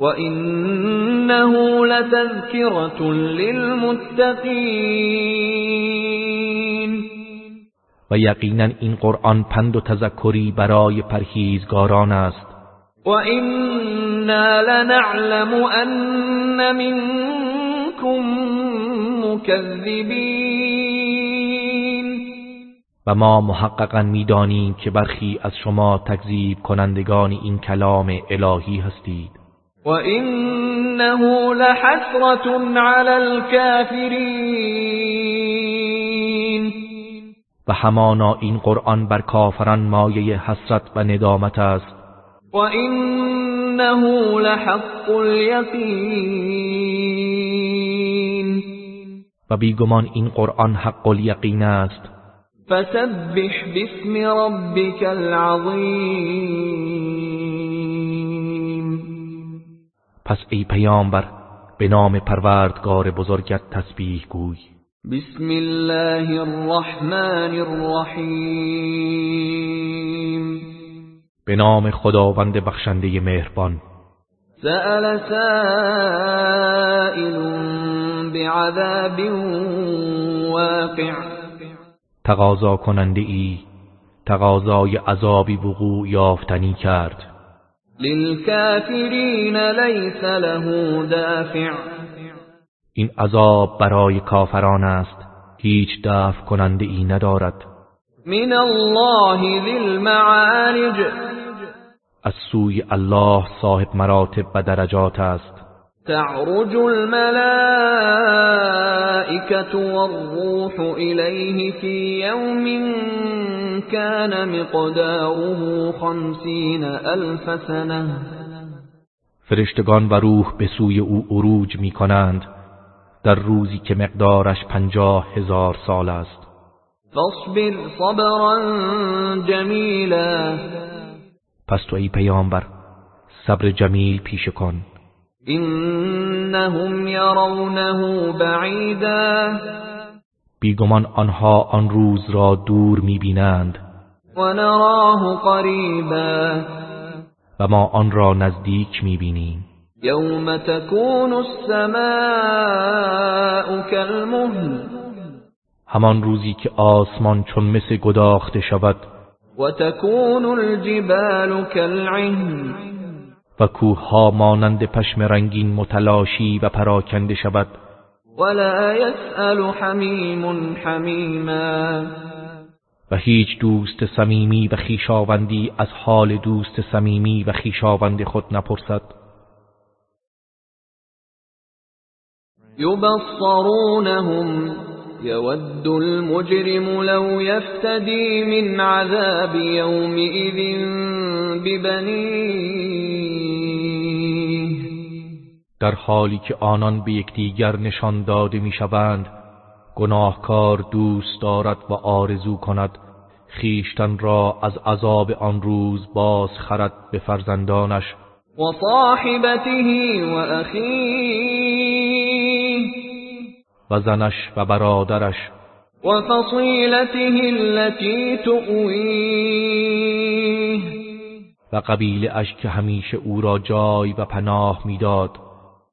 [SPEAKER 1] وإنه لتذكرة للمتقين.
[SPEAKER 3] و یقینا این قرآن پند و تذکری برای پرهیزگاران است.
[SPEAKER 1] و اینا لنعلم ان منكم مكذبین
[SPEAKER 3] و ما محققا می‌دانیم که برخی از شما تکذیب کنندگان این کلام الهی هستید.
[SPEAKER 1] وإنه لحسرة على الكافرين
[SPEAKER 3] و همانا این قرآن بر کافران مایه حسرت و ندامت است.
[SPEAKER 1] و انه لحق الیقین.
[SPEAKER 3] و بیگمان این قرآن حق الیقین است.
[SPEAKER 1] فسبح باسم ربك العظیم
[SPEAKER 3] پس ای پیامبر به نام پروردگار بزرگت تسبیح گوی.
[SPEAKER 1] بسم الله الرحمن الرحیم.
[SPEAKER 3] به نام خداوند بخشنده مهربان.
[SPEAKER 1] سأل سائل بعذاب واقع.
[SPEAKER 3] تقاضا کننده ای تقاضای عذابی وقوع یافتنی کرد.
[SPEAKER 1] للكافرین لیس له دافع.
[SPEAKER 3] این عذاب برای کافران است هیچ دفع کننده ای ندارد.
[SPEAKER 1] من الله ذی المعارج.
[SPEAKER 3] از سوی الله صاحب مراتب و درجات است.
[SPEAKER 1] تعرج الملائكة والروح إليه في يوم كان مقداره خمسين ألف سنة.
[SPEAKER 3] فرشتگان و روح به سوی او عروج می کنند در روزی که مقدارش پنجاه هزار سال است.
[SPEAKER 1] فاصبر صبرا جمیلا.
[SPEAKER 3] پس تو ای پیامبر صبر جمیل پیش کن.
[SPEAKER 1] انهم يرونه بعیدا
[SPEAKER 3] بیگمان آنها آن روز را دور می‌بینند.
[SPEAKER 1] و نراه قریبا.
[SPEAKER 3] و ما آن را نزدیک می‌بینیم.
[SPEAKER 1] یوم تكون السماء كالمهل
[SPEAKER 3] همان روزی که آسمان چون مثل گداخته شود.
[SPEAKER 1] و تكون الجبال كالعهن
[SPEAKER 3] و کوهها مانند پشم رنگین متلاشی و پراکنده شود.
[SPEAKER 1] ولا يسأل حمیم حمیما.
[SPEAKER 3] و هیچ دوست صمیمی و خیشاوندی از حال دوست صمیمی و خیشاوند خود نپرسد.
[SPEAKER 1] يبصرونهم يود المجرم لو يفتدي من عذاب يومئذ ببنيه.
[SPEAKER 3] در حالی که آنان به یکدیگر نشان داده می‌شوند گناهکار دوست دارد و آرزو کند. خیشتن را از عذاب آن روز باز خرد به فرزندانش.
[SPEAKER 1] و صاحبته و اخیه.
[SPEAKER 3] و زنش و برادرش.
[SPEAKER 1] و فصیلته التي تؤویه.
[SPEAKER 3] و قبیله اش که همیشه او را جای و پناه می‌داد.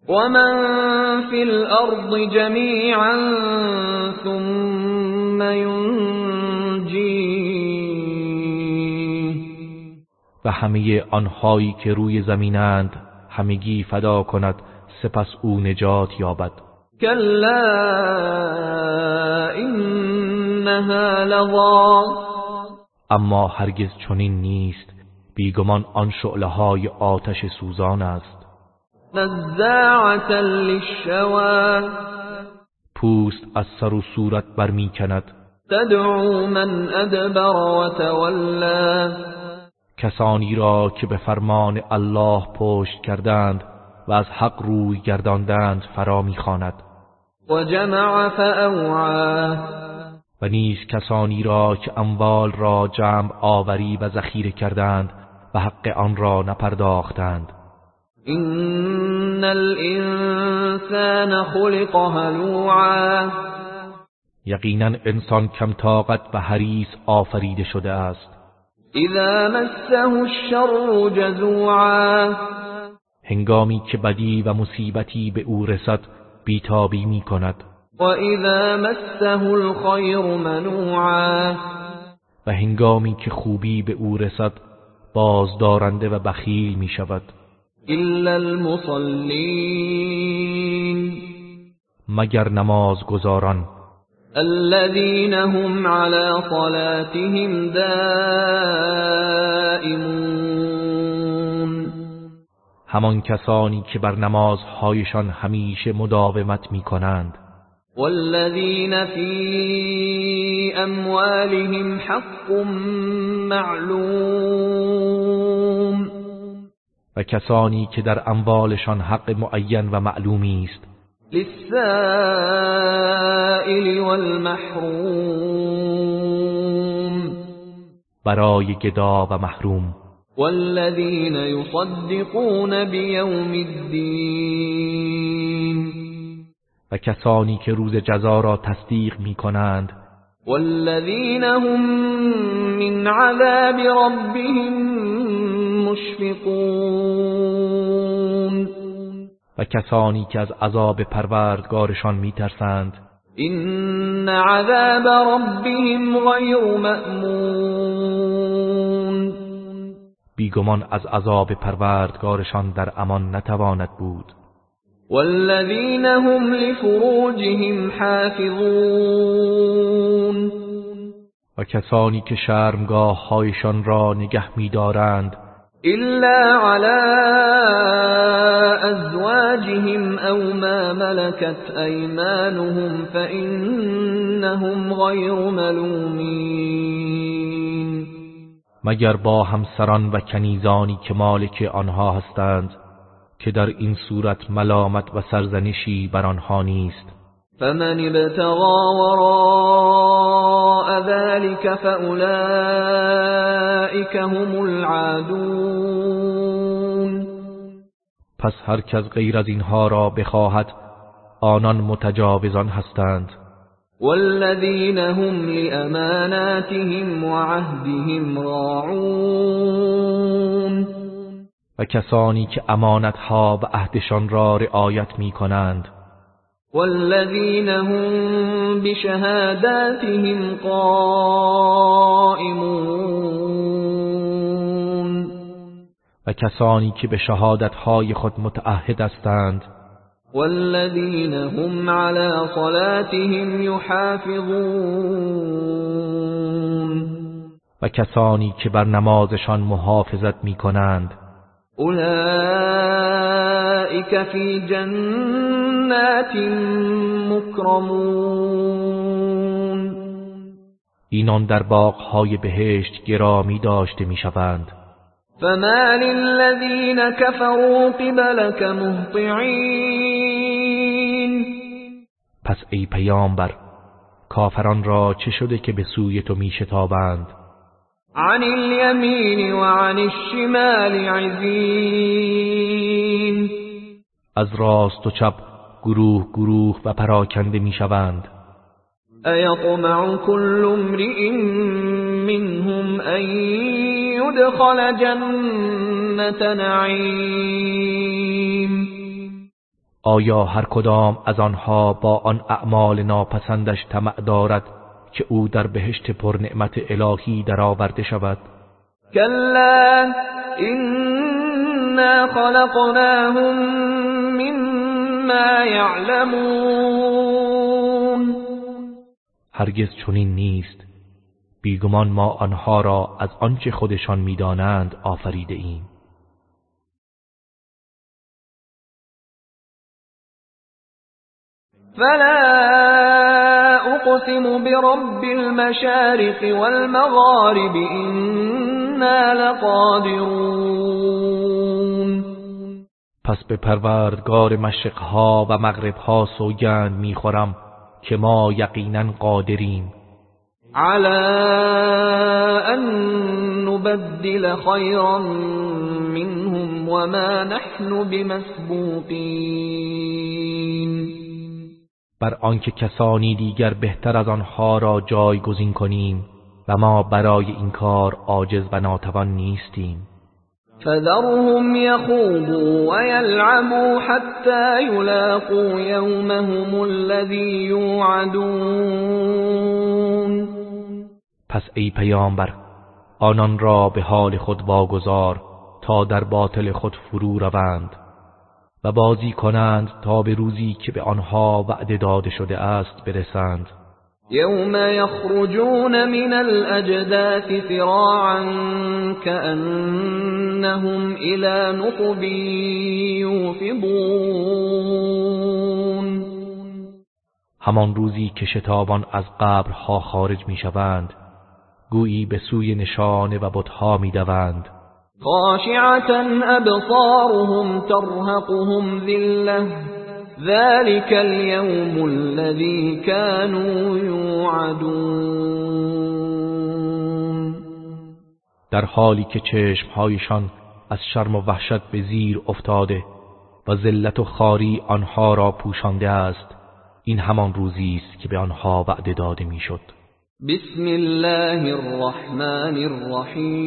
[SPEAKER 1] ومن في الأرض جميعا ثم ينجيه
[SPEAKER 3] و همه آنهایی که روی زمینند همگی فدا کند سپس او نجات یابد.
[SPEAKER 1] كلا إنها لظى
[SPEAKER 3] اما هرگز چنین نیست. بیگمان آن شعله های آتش سوزان است.
[SPEAKER 1] نزاعة للشوى.
[SPEAKER 3] پوست از سر و صورت برمی کند
[SPEAKER 1] تدعو من ادبر و
[SPEAKER 3] کسانی را که به فرمان الله پشت کردند و از حق روی گرداندند فرا می‌خواند.
[SPEAKER 1] و جمع فاوعا
[SPEAKER 3] و نیز کسانی را که اموال را جمع آوری و ذخیره کردند و حق آن را نپرداختند.
[SPEAKER 1] این الانسان خلق هلوعا.
[SPEAKER 3] یقینا انسان کم طاقت و حریص آفریده شده است.
[SPEAKER 1] اذا مسه الشر جزوعا.
[SPEAKER 3] هنگامی که بدی و مصیبتی به او رسد بیتابی می کند
[SPEAKER 1] و اذا مسه الخیر منوعا.
[SPEAKER 3] و هنگامی که خوبی به او رسد بازدارنده و بخیل می شود
[SPEAKER 1] الا المصلین.
[SPEAKER 3] مگر نماز گزاران
[SPEAKER 1] الذين هم على صلاتهم دائمون.
[SPEAKER 3] همان کسانی که بر نمازهایشان همیشه مداومت می کنند
[SPEAKER 1] والذین فی اموالهم حق معلوم.
[SPEAKER 3] و کسانی که در اموالشان حق معین و معلومی است.
[SPEAKER 1] للسائل والمحروم.
[SPEAKER 3] برای گدا و محروم.
[SPEAKER 1] والذین يصدقون بیوم الدین
[SPEAKER 3] و کسانی که روز جزا را تصدیق می کنند
[SPEAKER 1] والذین هم من عذاب ربهم مشفقون.
[SPEAKER 3] و کسانی که از عذاب پروردگارشان میترسند.
[SPEAKER 1] این عذاب ربهم غیر مأمون.
[SPEAKER 3] بیگمان از عذاب پروردگارشان در امان نتواند بود.
[SPEAKER 1] والذین هم لفروجهم حافظون.
[SPEAKER 3] و کسانی که شرمگاه هایشان را نگه میدارند.
[SPEAKER 1] إلا على أزواجهم أو ما ملكت أيمانهم فإنهم غير ملومين
[SPEAKER 3] مگر با همسران و کنیزانی که مالک آنها هستند که در این صورت ملامت و سرزنشی بر آنها نیست؟
[SPEAKER 1] فمن ابتغى وراء ذلك فأولئك هم العادون.
[SPEAKER 3] پس هر کس غیر از اینها را بخواهد آنان متجاوزان هستند.
[SPEAKER 1] والذین هم لأماناتهم وعهدهم راعون.
[SPEAKER 3] و کسانی که امانتها و عهدشان را رعایت می کنند
[SPEAKER 1] والذين هم بشهاداتهم قائمون.
[SPEAKER 3] و کسانی که به شهادتهای خود متعهد هستند.
[SPEAKER 1] والذین هم على صلاتهم یحافظون
[SPEAKER 3] و کسانی که بر نمازشان محافظت می کنند
[SPEAKER 1] اولئک فی جنات مکرمون.
[SPEAKER 3] اینان در باغهای بهشت گرامی داشته می‌شوند.
[SPEAKER 1] فما للذین كفروا قبلك مهطعین
[SPEAKER 3] پس ای پیامبر کافران را چه شده که به سوی تو میشتابند؟
[SPEAKER 1] عن اليمين وعن الشمال عزين.
[SPEAKER 3] از راست و چپ گروه گروه و پراکنده می‌شوند.
[SPEAKER 1] ایطمع كل امرئ منهم ان يدخل جنت نعیم
[SPEAKER 3] آیا هر کدام از آنها با آن اعمال ناپسندش طمع دارد که او در بهشت پر نعمت الهی درآورده شود؟
[SPEAKER 1] کلا انا خلقناهم مما یعلمون.
[SPEAKER 3] هرگز چنین نیست بیگمان ما آنها را از آنچه خودشان می‌دانند آفریده ایم.
[SPEAKER 1] فلا اقسم برب المشارق والمغارب إنا لقادرون.
[SPEAKER 3] پس به پروردگار مشرقها و مغربها سوگند می‌خورم که ما یقینا قادریم.
[SPEAKER 1] على ان نبدل خيرا منهم وما نحن بمسبوقين
[SPEAKER 3] بر آنکه کسانی دیگر بهتر از آنها را جایگزین کنیم و ما برای این کار عاجز و ناتوان نیستیم.
[SPEAKER 1] فذرهم يخوضوا ويلعبوا حتى يلاقوا يومهم الذي يوعدون
[SPEAKER 3] پس ای پیامبر آنان را به حال خود واگذار تا در باطل خود فرو روند و بازی کنند تا به روزی که به آنها وعده داده شده است برسند.
[SPEAKER 1] يوم يخرجون من الأجداث فراعا كأنهم إلى نطب يوفضون
[SPEAKER 3] همان روزی که شتابان از قبرها خارج می‌شوند گویی به سوی نشانه و بتها می‌دوند.
[SPEAKER 1] خاشعة أبصارهم ترهقهم ذلة. ذلك اليوم الذي كانوا يوعدون.
[SPEAKER 3] در حالی که چشمهایشان از شرم و وحشت به زیر افتاده و ذلت و خاری آنها را پوشانده است این همان روزی است که به آنها وعده داده می‌شد.
[SPEAKER 1] بسم الله الرحمن الرحیم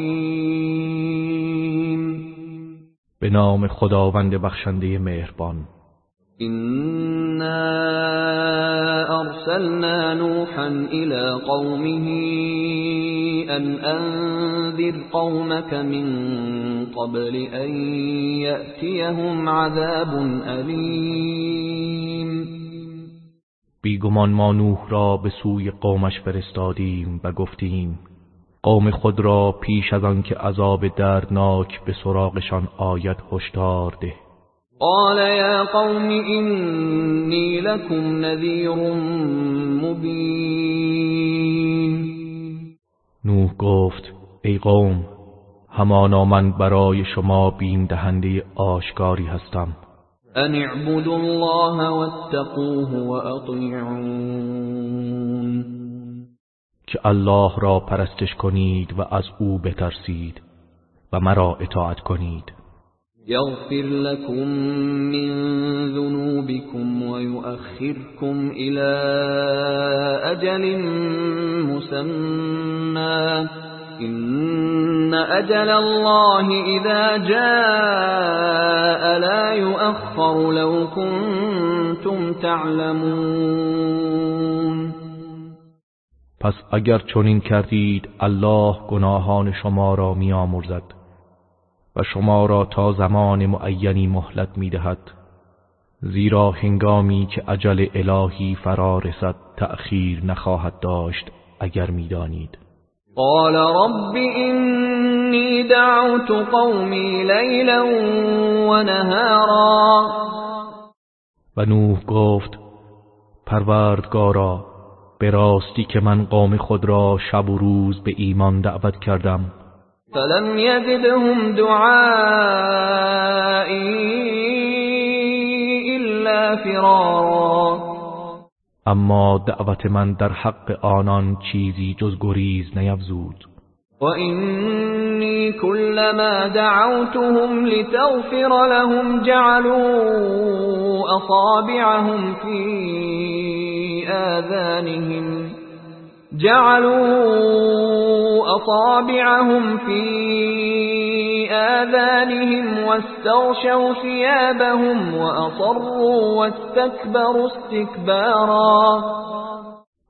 [SPEAKER 3] به نام خداوند بخشنده مهربان.
[SPEAKER 1] إنا أرسلنا نوحا إلى قومه أن أنذر قومك من قبل أن يأتيهم عذاب أليم.
[SPEAKER 3] بیگمان ما نوح را به سوی قومش فرستادیم و گفتیم قوم خود را پیش از آنکه عذاب دردناک به سراغشان آید هشدار ده.
[SPEAKER 1] قال يا قوم إني لكم نذير مبين
[SPEAKER 3] نوح گفت ای قوم همانا من برای شما بیم دهنده آشکاری هستم.
[SPEAKER 1] أن اعبدوا الله واتقوه وأطيعون
[SPEAKER 3] که الله را پرستش کنید و از او بترسید و مرا اطاعت کنید.
[SPEAKER 1] يغفر لكم من ذنوبكم ويؤخركم إلى أجل مسمى إن أجل الله إذا جاء لا يؤخر لو كنتم تعلمون
[SPEAKER 3] پس اگر چنین کردید الله گناهان شما را میآمرزد و شما را تا زمان معینی مهلت می‌دهد. زیرا هنگامی که عجل الهی فرا رسد تأخیر نخواهد داشت اگر می‌دانید.
[SPEAKER 1] قال رب إني دعوت قومي ليلا ونهارا.
[SPEAKER 3] و نوح گفت پروردگارا به راستی که من قوم خود را شب و روز به ایمان دعوت کردم.
[SPEAKER 1] فلم يزدهم دعائي إلا فرارا.
[SPEAKER 3] اما دعوت من در حق آنان چیزی جز گریز نیفزود.
[SPEAKER 1] وإني كلما دعوتهم لتغفر لهم جعلوا أصابعهم في آذانهم. جعلوا أصابعهم في آذانهم واستغشوا ثيابهم وأصروا واستكبروا استكبارا.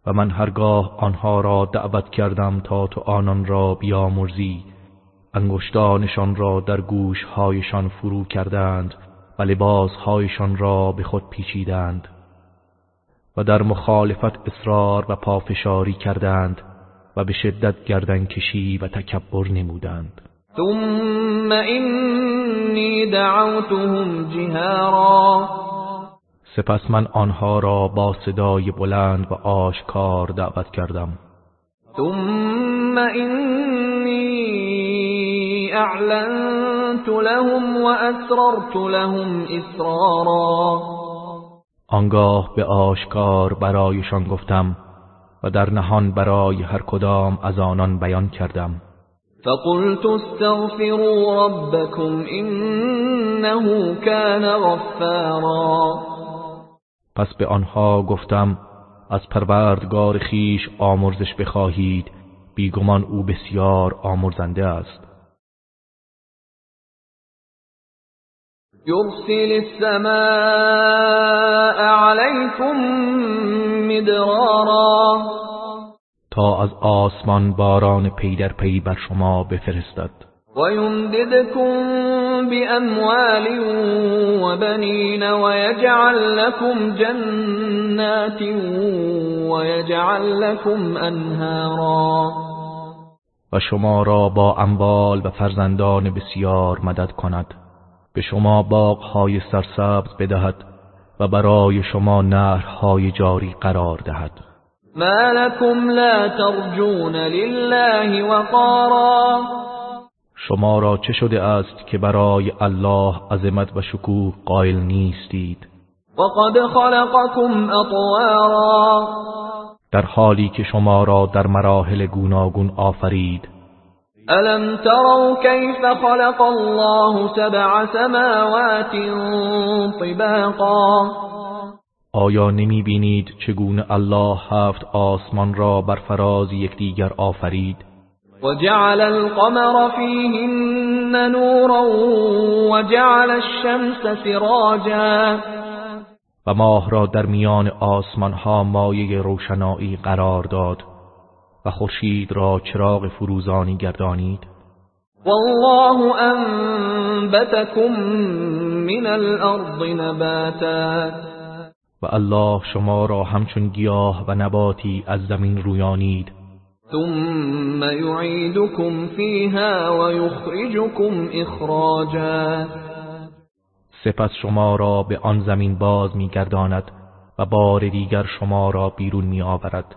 [SPEAKER 3] و من هرگاه آنها را دعوت کردم تا تو آنان را بیامرزی. انگشتانشان را در گوشهایشان فرو کردند و لباسهایشان را به خود پیچیدند و در مخالفت اصرار و پافشاری کردند و به شدت گردن کشی و تکبر نمودند.
[SPEAKER 1] ثم إني دعوتهم جهارا.
[SPEAKER 3] سپس من آنها را با صدای بلند و آشکار دعوت کردم.
[SPEAKER 1] ثم اینی اعلنت لهم و اسررت لهم اسرارا
[SPEAKER 3] آنگاه به آشکار برایشان گفتم و در نهان برای هر کدام از آنان بیان کردم.
[SPEAKER 1] فقلت استغفروا ربكم انه كان غفارا.
[SPEAKER 3] پس به آنها گفتم از پروردگار خیش آمرزش بخواهید بیگمان او بسیار آمرزنده است.
[SPEAKER 1] يرسل السماء عليكم مدرارا.
[SPEAKER 3] تا از آسمان باران پی در پی بر شما بفرستد.
[SPEAKER 1] و یمددکم باموال و بنین و یجعل لكم جنات و یجعل لكم انهارا
[SPEAKER 3] و شما را با اموال و فرزندان بسیار مدد کند. به شما باغهای سرسبز بدهد و برای شما نهرهای جاری قرار دهد.
[SPEAKER 1] ما لكم لا ترجون لله وقارا.
[SPEAKER 3] شما را چه شده است که برای الله عظمت و شکوه قائل نیستید؟
[SPEAKER 1] وقد خلقكم اطوارا
[SPEAKER 3] در حالی که شما را در مراحل گوناگون آفرید.
[SPEAKER 1] الم تروا كيف خلق الله سبع سماوات طباقا؟
[SPEAKER 3] آیا نمی بینید چگونه الله هفت آسمان را بر فراز یکدیگر آفرید؟
[SPEAKER 1] وجعل القمر فيهن نورا وجعل الشمس سراجا.
[SPEAKER 3] و ماه را در میان آسمان ها مایه روشنایی قرار داد و خورشید را چراغ فروزانی گردانید.
[SPEAKER 1] والله انبتكم من الارض نباتا.
[SPEAKER 3] و الله شما را همچون گیاه و نباتی از زمین رویانید.
[SPEAKER 1] ثم يعيدكم فيها ويخرجكم اخراجا.
[SPEAKER 3] سپس شما را به آن زمین باز میگرداند و بار دیگر شما را بیرون می آورد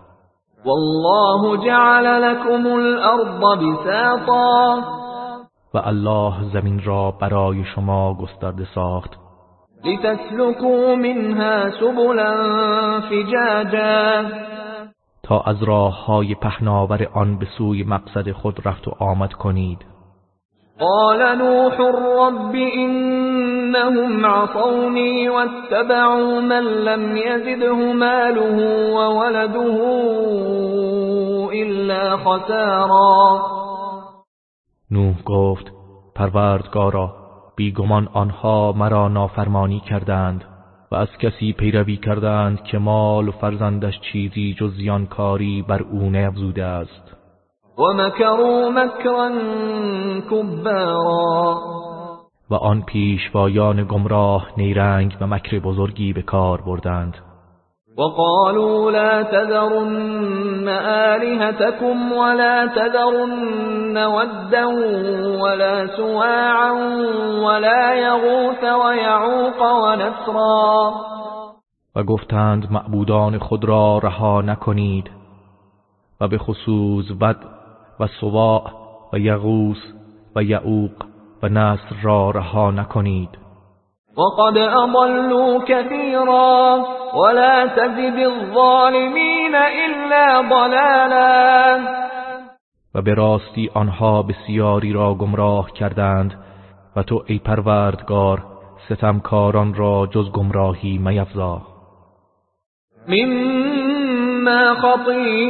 [SPEAKER 1] والله جعل لكم الارض بساطا.
[SPEAKER 3] و الله زمین را برای شما گسترده ساخت.
[SPEAKER 1] لتسلكوا منها سبلا فجاجا.
[SPEAKER 3] تا از راه های پهناور آن به سوی مقصد خود رفت و آمد کنید.
[SPEAKER 1] قال نوح رب إنهم عصوني واتبعوا من لم يزده ماله وولده إلا خسارا.
[SPEAKER 3] نوح گفت پروردگارا بیگمان آنها مرا نافرمانی کردند و از کسی پیروی کردند که مال و فرزندش چیزی جز زیانکاری بر او نیفزوده است.
[SPEAKER 1] و مکروا مکرا کبارا
[SPEAKER 3] و آن پیشوایان گمراه نیرنگ و مکر بزرگی به کار بردند.
[SPEAKER 1] وقالوا لا تذرن آلهتكم ولا تذرن ودا ولا سواعا ولا يغوث ويعوق ونسرا.
[SPEAKER 3] و گفتند معبودان خود را رها نکنید و به خصوص ود و سواع و یغوس و یعوق و نصر را رها نکنید.
[SPEAKER 1] وقد اضلوا كثيرا ولا تزد الظالمين الا ضلالا.
[SPEAKER 3] و به راستی آنها بسیاری را گمراه کردند و تو ای پروردگار ستمکاران را جز گمراهی میفزا.
[SPEAKER 1] مما خطيئاتهم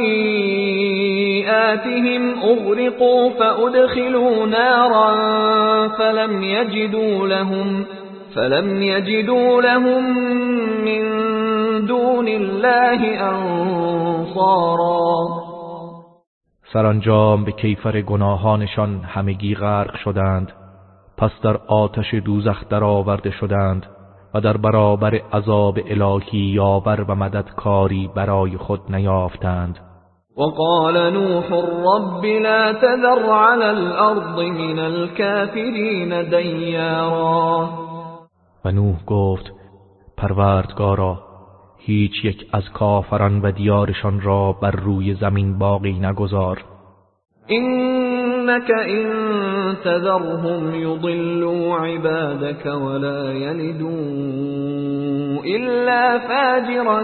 [SPEAKER 1] اغرقوا فادخلوا نارا فلم يجدوا لهم فلم يجدوا لهم من دون الله انصارا
[SPEAKER 3] سرانجام به کیفر گناهانشان همگی غرق شدند. پس در آتش دوزخ درآورده شدند و در برابر عذاب الهی یاور و مددکاری برای خود نیافتند.
[SPEAKER 1] وقال نوح رب لا تذر على الارض من الكافرين دیارا
[SPEAKER 3] و نوح گفت پروردگارا هیچ یک از کافران و دیارشان را بر روی زمین باقی نگذار.
[SPEAKER 1] إنك إن تذرهم يضلوا عبادك ولا يلدوا إلا فاجرا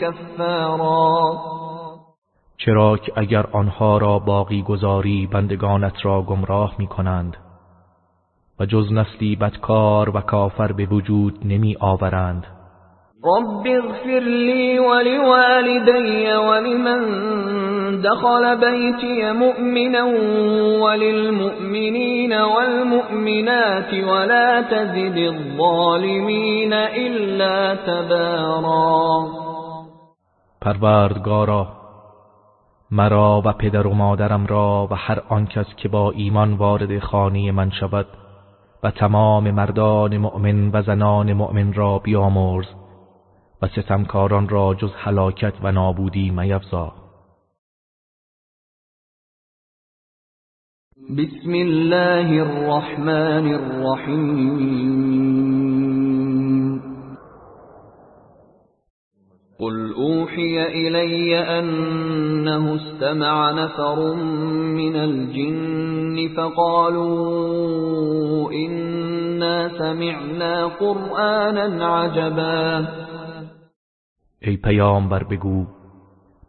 [SPEAKER 1] كفارا.
[SPEAKER 3] چرا که اگر آنها را باقی گذاری بندگانت را گمراه می کنند و جز نسلی بدکار و کافر به وجود نمی آورند.
[SPEAKER 1] رب اغفر لي ولوالدي ولمن دخل بيتي مؤمنا وللمؤمنين والمؤمنات ولا تزد الظالمين إلا تبارا.
[SPEAKER 3] پروردگارا مرا و پدر و مادرم را و هر آنکس که با ایمان وارد خانه من شود و تمام مردان مؤمن و زنان مؤمن را بیامرز و ستمکاران را جز هلاکت و نابودی میفزا.
[SPEAKER 1] بسم الله الرحمن الرحیم. قل اوحي إلي أنه استمع نفر من الجن فقالوا إنا سمعنا قرآنا عجبا
[SPEAKER 3] ای پیامبر بگو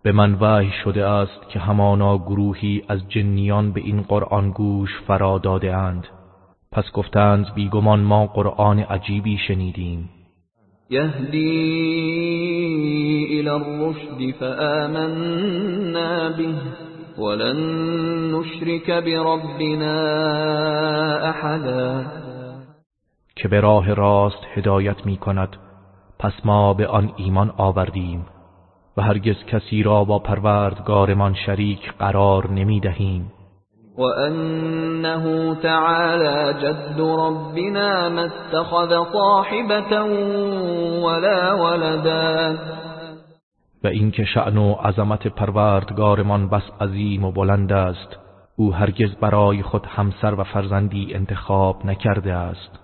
[SPEAKER 3] به من وحی شده است که همانا گروهی از جنیان به این قرآن گوش فرا داده اند. پس گفتند بیگمان ما قرآن عجیبی شنیدیم.
[SPEAKER 1] یهدی الى الرشد فآمنا به ولن نشرك بربنا احدا
[SPEAKER 3] که به راه راست هدایت می کند پس ما به آن ایمان آوردیم و هرگز کسی را با پروردگارمان شریک قرار نمی دهیم.
[SPEAKER 1] و انه تعالی جد ربنا ما اتخذ صاحبتا ولا ولدا.
[SPEAKER 3] و اینکه شأن و عظمت پروردگارمان بس عظیم و بلند است او هرگز برای خود همسر و فرزندی انتخاب نکرده است.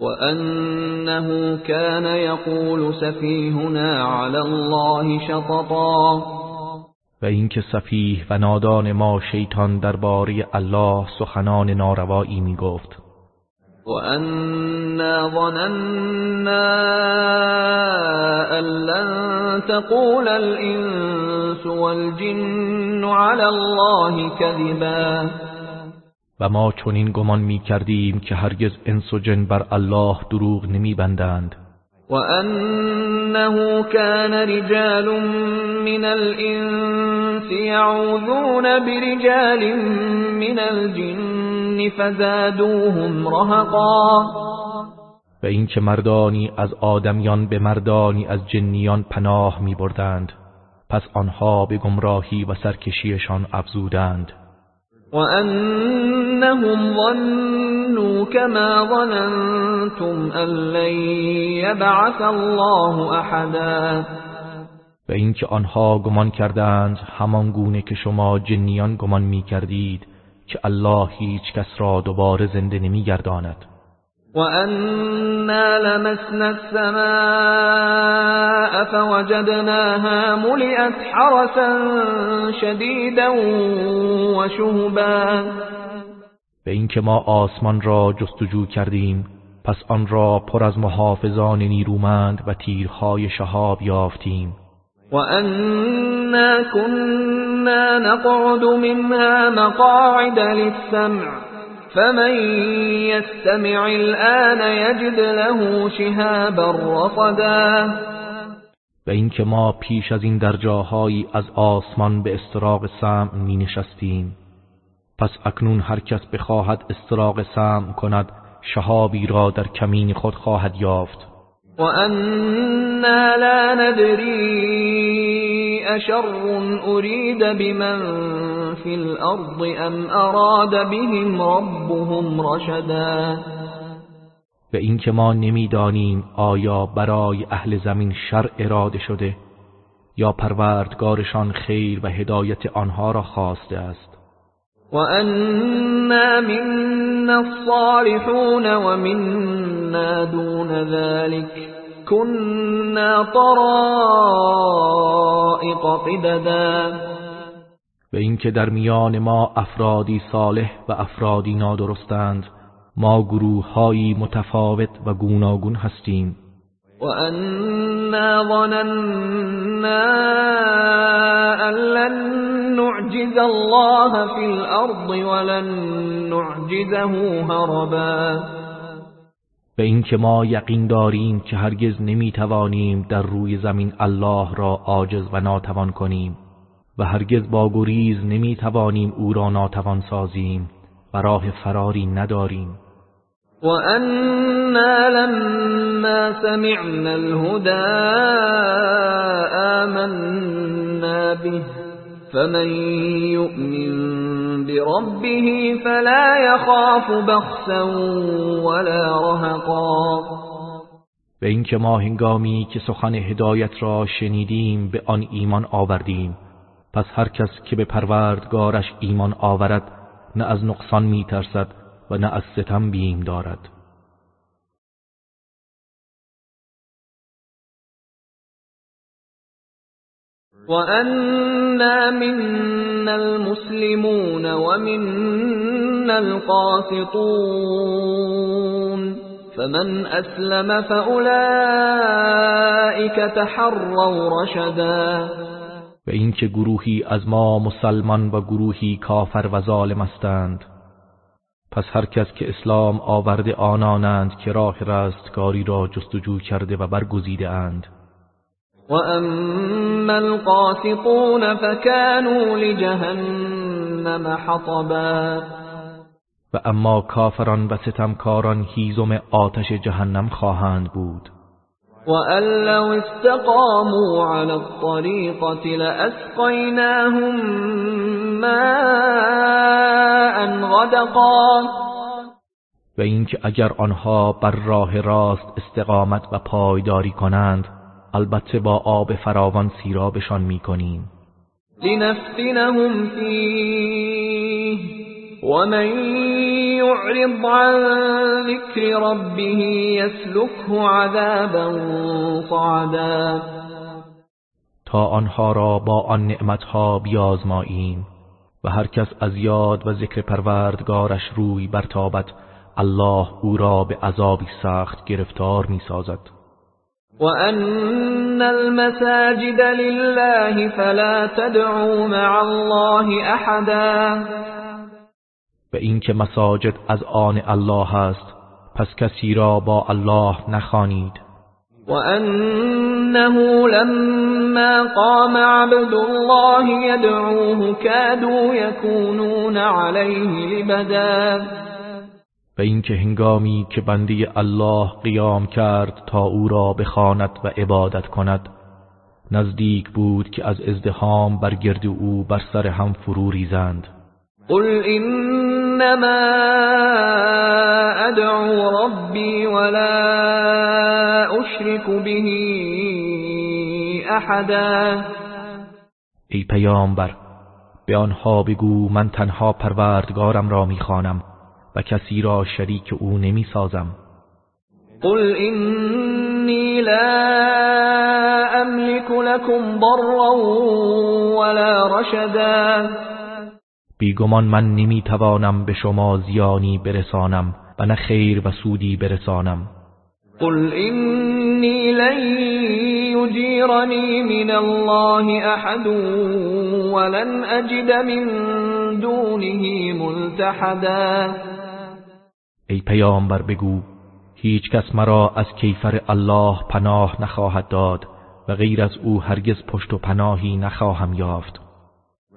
[SPEAKER 1] وأنه كان يقول سفيهنا على الله شططا.
[SPEAKER 3] و اینکه سفیه و نادان ما شیطان درباره الله سخنان ناروایی می گفت
[SPEAKER 1] و انا ظننا ان لن تقول الانس والجن على الله كذبا
[SPEAKER 3] و ما چنین گمان می کردیم که هرگز انس و جن بر الله دروغ نمی بندند.
[SPEAKER 1] و انه کان رجال من الانس یعوذون برجال من الجن فزادوهم رهقا.
[SPEAKER 3] و اینکه مردانی از آدمیان به مردانی از جنیان پناه می بردند پس آنها به گمراهی و سرکشیشان افزودند.
[SPEAKER 1] وأنهم ظنوا كما ظننتم أن لن يبعث الله أحدا.
[SPEAKER 3] و اینکه آنها گمان کردند همان گونه که شما جنیان گمان می کردید که الله هیچ کس را دوباره زنده نمی گرداند
[SPEAKER 1] وأنا لمسنا السماء فوجدناها ملئت حرسا شديدا وشهبا.
[SPEAKER 3] به اینکه ما آسمان را جستجو کردیم پس آن را پر از محافظان نیرومند و تیرهای شهاب یافتیم.
[SPEAKER 1] و انا كنا نقعد منها مقاعد للسمع فمن يستمع الآن يجد له شهابا رصدا
[SPEAKER 3] و اینکه ما پیش از این در جاهایی از آسمان به استراق سمع می نشستیم پس اکنون هر کس بخواهد استراق سمع کند شهابی را در کمین خود خواهد یافت.
[SPEAKER 1] و لا ندری اشر ارید بمن فی الارض ام اراد بهم ربهم رشدا.
[SPEAKER 3] و اینکه ما نمی‌دانیم آیا برای اهل زمین شر اراده شده یا پروردگارشان خیر و هدایت آنها را خواسته است.
[SPEAKER 1] و انا منا الصالحون و منا دون ذلك كنا طرائق قددا
[SPEAKER 3] و اینکه در میان ما افرادی صالح و افرادی نادرستند ما گروههایی متفاوت و گوناگون هستیم.
[SPEAKER 1] وأنا ظننا أن لن نعجز الله في الأرض ولن نعجزه هربا.
[SPEAKER 3] به اینکه ما یقین داریم که هرگز نمی‌توانیم در روی زمین الله را عاجز و ناتوان کنیم و هرگز با گریز نمی‌توانیم او را ناتوان سازیم و راه فراری نداریم.
[SPEAKER 1] وأنا لما سمعنا الهدى آمنا به فمن يؤمن بربه فلا يخاف بخسا ولا رهقا
[SPEAKER 3] به اینکه ما هنگامی که سخن هدایت را شنیدیم به آن ایمان آوردیم. پس هر کس که به پروردگارش ایمان آورد نه از نقصان میترسد و نه از ستم بیم دارد.
[SPEAKER 1] وأنا منا المسلمون ومنا القاسطون فمن أسلم فأولئك تحروا رشدا.
[SPEAKER 3] و اینکه گروهی از ما مسلمان و گروهی کافر و ظالم هستند. پس هر کس که اسلام آورده آنانند که راه رستگاری را جستجو کرده و برگزیده اند.
[SPEAKER 1] و اما القاسطون فكانوا لجهنم حطبا.
[SPEAKER 3] و اما کافران و ستمکاران هیزم آتش جهنم خواهند بود.
[SPEAKER 1] وأن لو استقاموا على الطريقة لأسقيناهم ماء غدقا.
[SPEAKER 3] و اینکه اگر آنها بر راه راست استقامت و پایداری کنند البته با آب فراوان سیرابشان می‌کنیم.
[SPEAKER 1] لنفتنهم فیه ومن يعرض عن ذكر ربه يسلكه عذابا صعدا.
[SPEAKER 3] تا آنها را با آن نعمتها بیازماییم و هر کس از یاد و ذکر پروردگارش روی برتابد الله او را به عذابی سخت گرفتار می سازد
[SPEAKER 1] وأن المساجد لله فلا تدعوا مع الله أحدا.
[SPEAKER 3] و اینکه مساجد از آن الله است پس کسی را با الله نخوانید.
[SPEAKER 1] و انه لما قام عبد الله يدعوه كادوا يكونون عليه لبدا.
[SPEAKER 3] و اینکه هنگامی که بنده الله قیام کرد تا او را بخواند و عبادت کند نزدیک بود که از ازدهام بر گرد او بر سر هم فرو ریزند.
[SPEAKER 1] قل انما ادعو ربی ولا اشرك به احدا
[SPEAKER 3] ای پیامبر به آنها بگو من تنها پروردگارم را می‌خوانم و کسی را شریک او نمی‌سازم.
[SPEAKER 1] قل اینی لا املك لكم ضرا ولا رشدا.
[SPEAKER 3] بیگمان من نمی‌توانم به شما زیانی برسانم و نه خیر و سودی برسانم.
[SPEAKER 1] قل اینی لن یجیرنی من الله احد ولن اجد من دونه ملتحدا.
[SPEAKER 3] ای پیامبر بگو هیچ کس مرا از کیفر الله پناه نخواهد داد و غیر از او هرگز پشت و پناهی نخواهم یافت.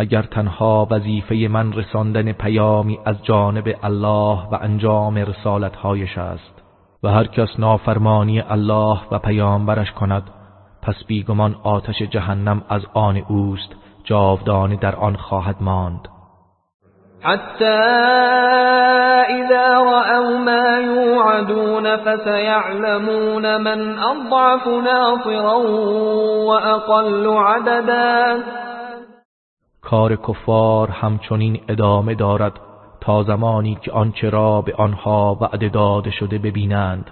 [SPEAKER 3] مگر تنها وظیفه من رساندن پیامی از جانب الله و انجام رسالتهایش است و هر کس نافرمانی الله و پیامبرش کند پس بیگمان آتش جهنم از آن اوست جاودانه در آن خواهد ماند.
[SPEAKER 1] حتی اذا رأوا ما يوعدون فسيعلمون من اضعف ناصرا واقل عددا.
[SPEAKER 3] کار کفار همچنین ادامه دارد تا زمانی که آنچه را به آنها وعده داده شده ببینند.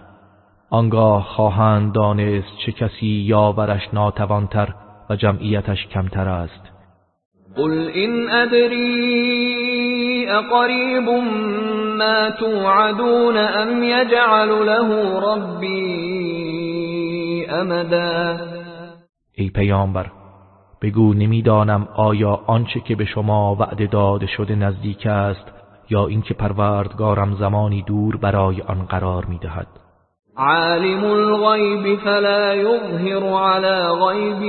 [SPEAKER 3] آنگاه خواهند دانست چه کسی یاورش ناتوانتر و جمعیتش کمتر است.
[SPEAKER 1] قل این ادری اقریب ما توعدون ام یجعل له ربی امدا.
[SPEAKER 3] ای پیامبر بگو نمی‌دانم آیا آنچه که به شما وعده داده شده نزدیک است یا اینکه پروردگارم زمانی دور برای آن قرار می‌دهد.
[SPEAKER 1] عالم الغیب فلا یظهر على غیبه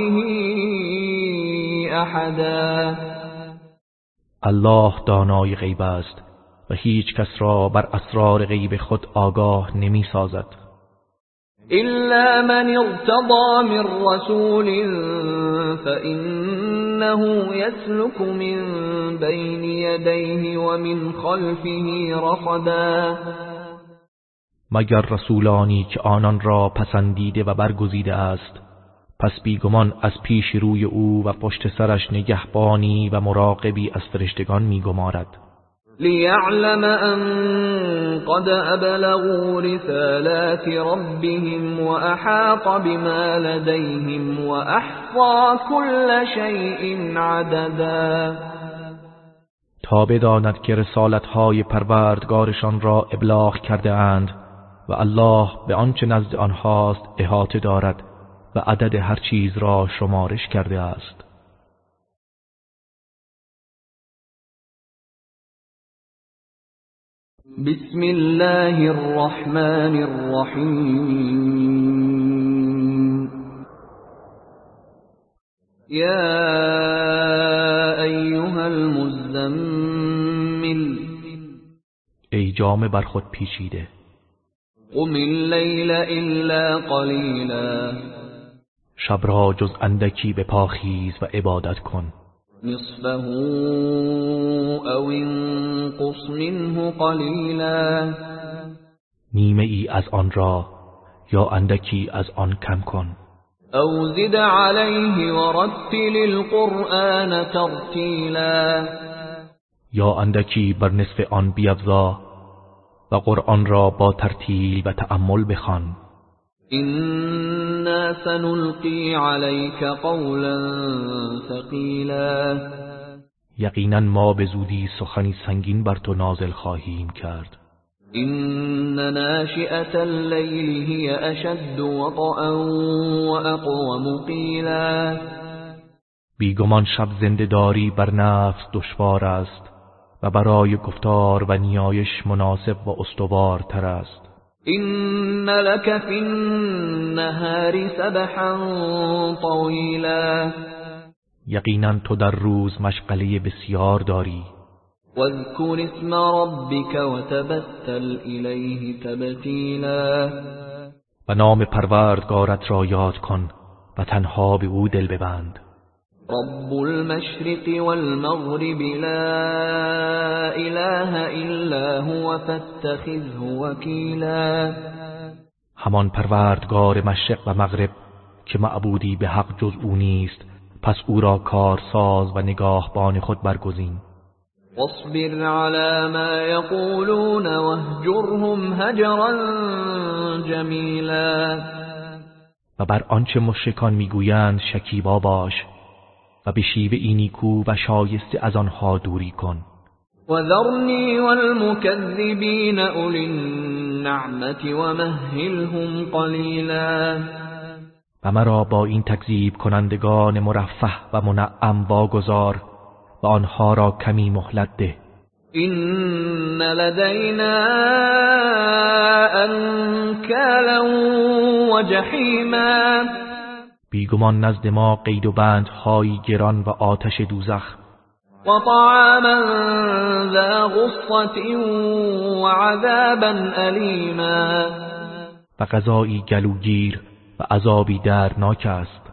[SPEAKER 1] احدا.
[SPEAKER 3] الله دانای غیب است و هیچ کس را بر اسرار غیب خود آگاه نمی سازد
[SPEAKER 1] إلا من ارتضى من رسول فإنه يسلك من بين يديه ومن خلفه رصدا
[SPEAKER 3] مگر رسولانی که آنان را پسندیده و برگزیده است پس بیگمان از پیش روی او و پشت سرش نگهبانی و مراقبی از فرشتگان میگمارد.
[SPEAKER 1] ليعلم أن قد أبلغوا رسالات ربهم وأحاط بما لديهم وأحصى كل شيء عددا.
[SPEAKER 3] تا بداند که رسالتهای پروردگارشان را ابلاغ کرده اند و الله به آنچه نزد آنهاست احاطه دارد و عدد هر چیز را شمارش کرده است.
[SPEAKER 1] بسم الله الرحمن الرحیم يا أيها المزمل
[SPEAKER 3] ای جام بر خود پیچیده
[SPEAKER 1] قم اللیل الا قلیلا
[SPEAKER 3] شب را جز اندکی به پاخیز و عبادت کن
[SPEAKER 1] نصفه او انقص منه قلیلا
[SPEAKER 3] نیمه ای از آن را یا اندکی از آن کم کن.
[SPEAKER 1] او زد علیه ورتل القرآن ترتیلا
[SPEAKER 3] یا اندکی بر نصف آن بیفزا و قرآن را با ترتیل و تأمل بخوان.
[SPEAKER 1] إنا سنلقي عليك قولا ثقيلا.
[SPEAKER 3] یقینا ما به زودی سخنی سنگین بر تو نازل خواهیم کرد.
[SPEAKER 1] إن ناشئة الليل هي أشد وطئا وأقوم قيلا.
[SPEAKER 3] بیگمان شب زنده داری بر نفس دشوار است و برای گفتار و نیایش مناسب و استوارتر است.
[SPEAKER 1] إن لك في النهار سبحا طويلا.
[SPEAKER 3] یقینا تو در روز مشغله بسیار داری.
[SPEAKER 1] واذكر اسم ربك وتبتل إليه تبتيلا.
[SPEAKER 3] و نام پروردگارت را یاد کن و تنها به او دل ببند.
[SPEAKER 1] رب المشرق والمغرب لا إله إلا هو فاتخذه وكيلا.
[SPEAKER 3] همان پروردگار مشرق و مغرب که معبودی به حق جز او نیست پس او را کارساز و نگاهبان خود برگزین.
[SPEAKER 1] واصبر على ما يقولون واهجرهم هجرا جمیلا
[SPEAKER 3] و بر آنچه مشرکان می‌گویند شکیبا باش. و به شیوه نیکو و شایسته از آنها دوری کن.
[SPEAKER 1] وذرني والمكذبين أولي النعمة ومهلهم قليلا
[SPEAKER 3] و مرا با این تکذیب کنندگان مرفه و منعم واگذار و آنها را کمی مهلت ده.
[SPEAKER 1] إن لدينا أنكالا وجحيما
[SPEAKER 3] بیگمان نزد ما قید و بندهایی گران و آتش دوزخ.
[SPEAKER 1] وطعاما ذا غصة وعذابا أليما
[SPEAKER 3] و غذایی گلوگیر و عذابی درناک است.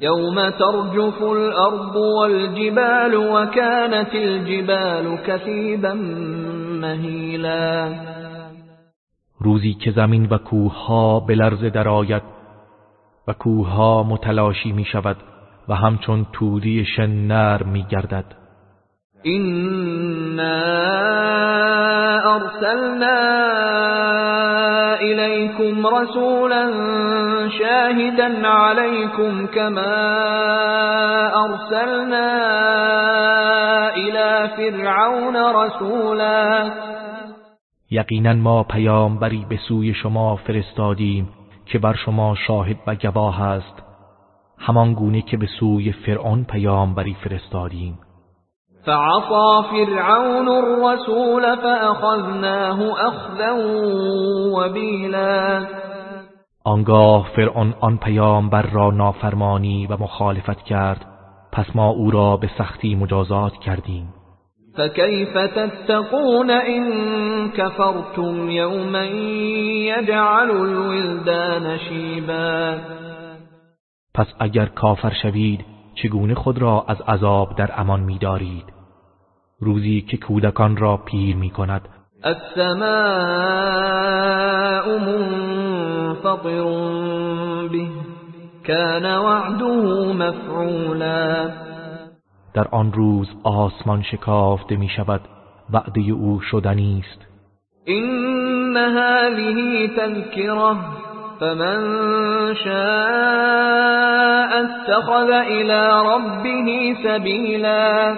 [SPEAKER 1] يوم ترجف الأرض والجبال وكانت الجبال كثيبا مهیلا.
[SPEAKER 3] روزی که زمین و کوه ها به لرزه درآید و کوه ها متلاشی می شود و همچون تودی شن نرم می گردد
[SPEAKER 1] إنا أرسلنا إليكم رسولا شاهدا عليكم كما أرسلنا إلى فرعون رسولا.
[SPEAKER 3] یقینا ما پیامبری به سوی شما فرستادیم که بر شما شاهد و گواه است همان گونه که به سوی فرعون پیامبری فرستادیم.
[SPEAKER 1] فعصى فرعون الرسول فأخذناه أخذا وبیلا
[SPEAKER 3] آنگاه فرعون آن پیامبر را نافرمانی و مخالفت کرد پس ما او را به سختی مجازات کردیم.
[SPEAKER 1] فكيف تتقون إن كفرتم يوما يجعل الولدان شیبا
[SPEAKER 3] پس اگر کافر شوید چگونه خود را از عذاب در امان می‌دارید؟ روزی که کودکان را پیر می کند
[SPEAKER 1] السماء منفطر به كان وعده مفعولا.
[SPEAKER 3] در آن روز آسمان شکافته می شود وعده او شدنی است.
[SPEAKER 1] این هذه تذکره فمن شاء اتخذ الى ربه سبیلا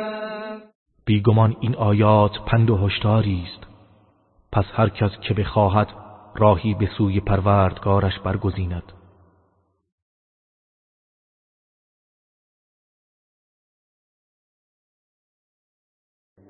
[SPEAKER 3] بیگمان این آیات پند و هشداری است. پس هر کس که بخواهد راهی به سوی پروردگارش برگزیند.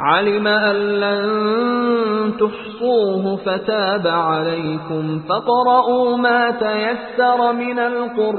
[SPEAKER 1] علم أن لن تحصوه فتاب عليكم فقرؤوا ما تيسر من القرآن.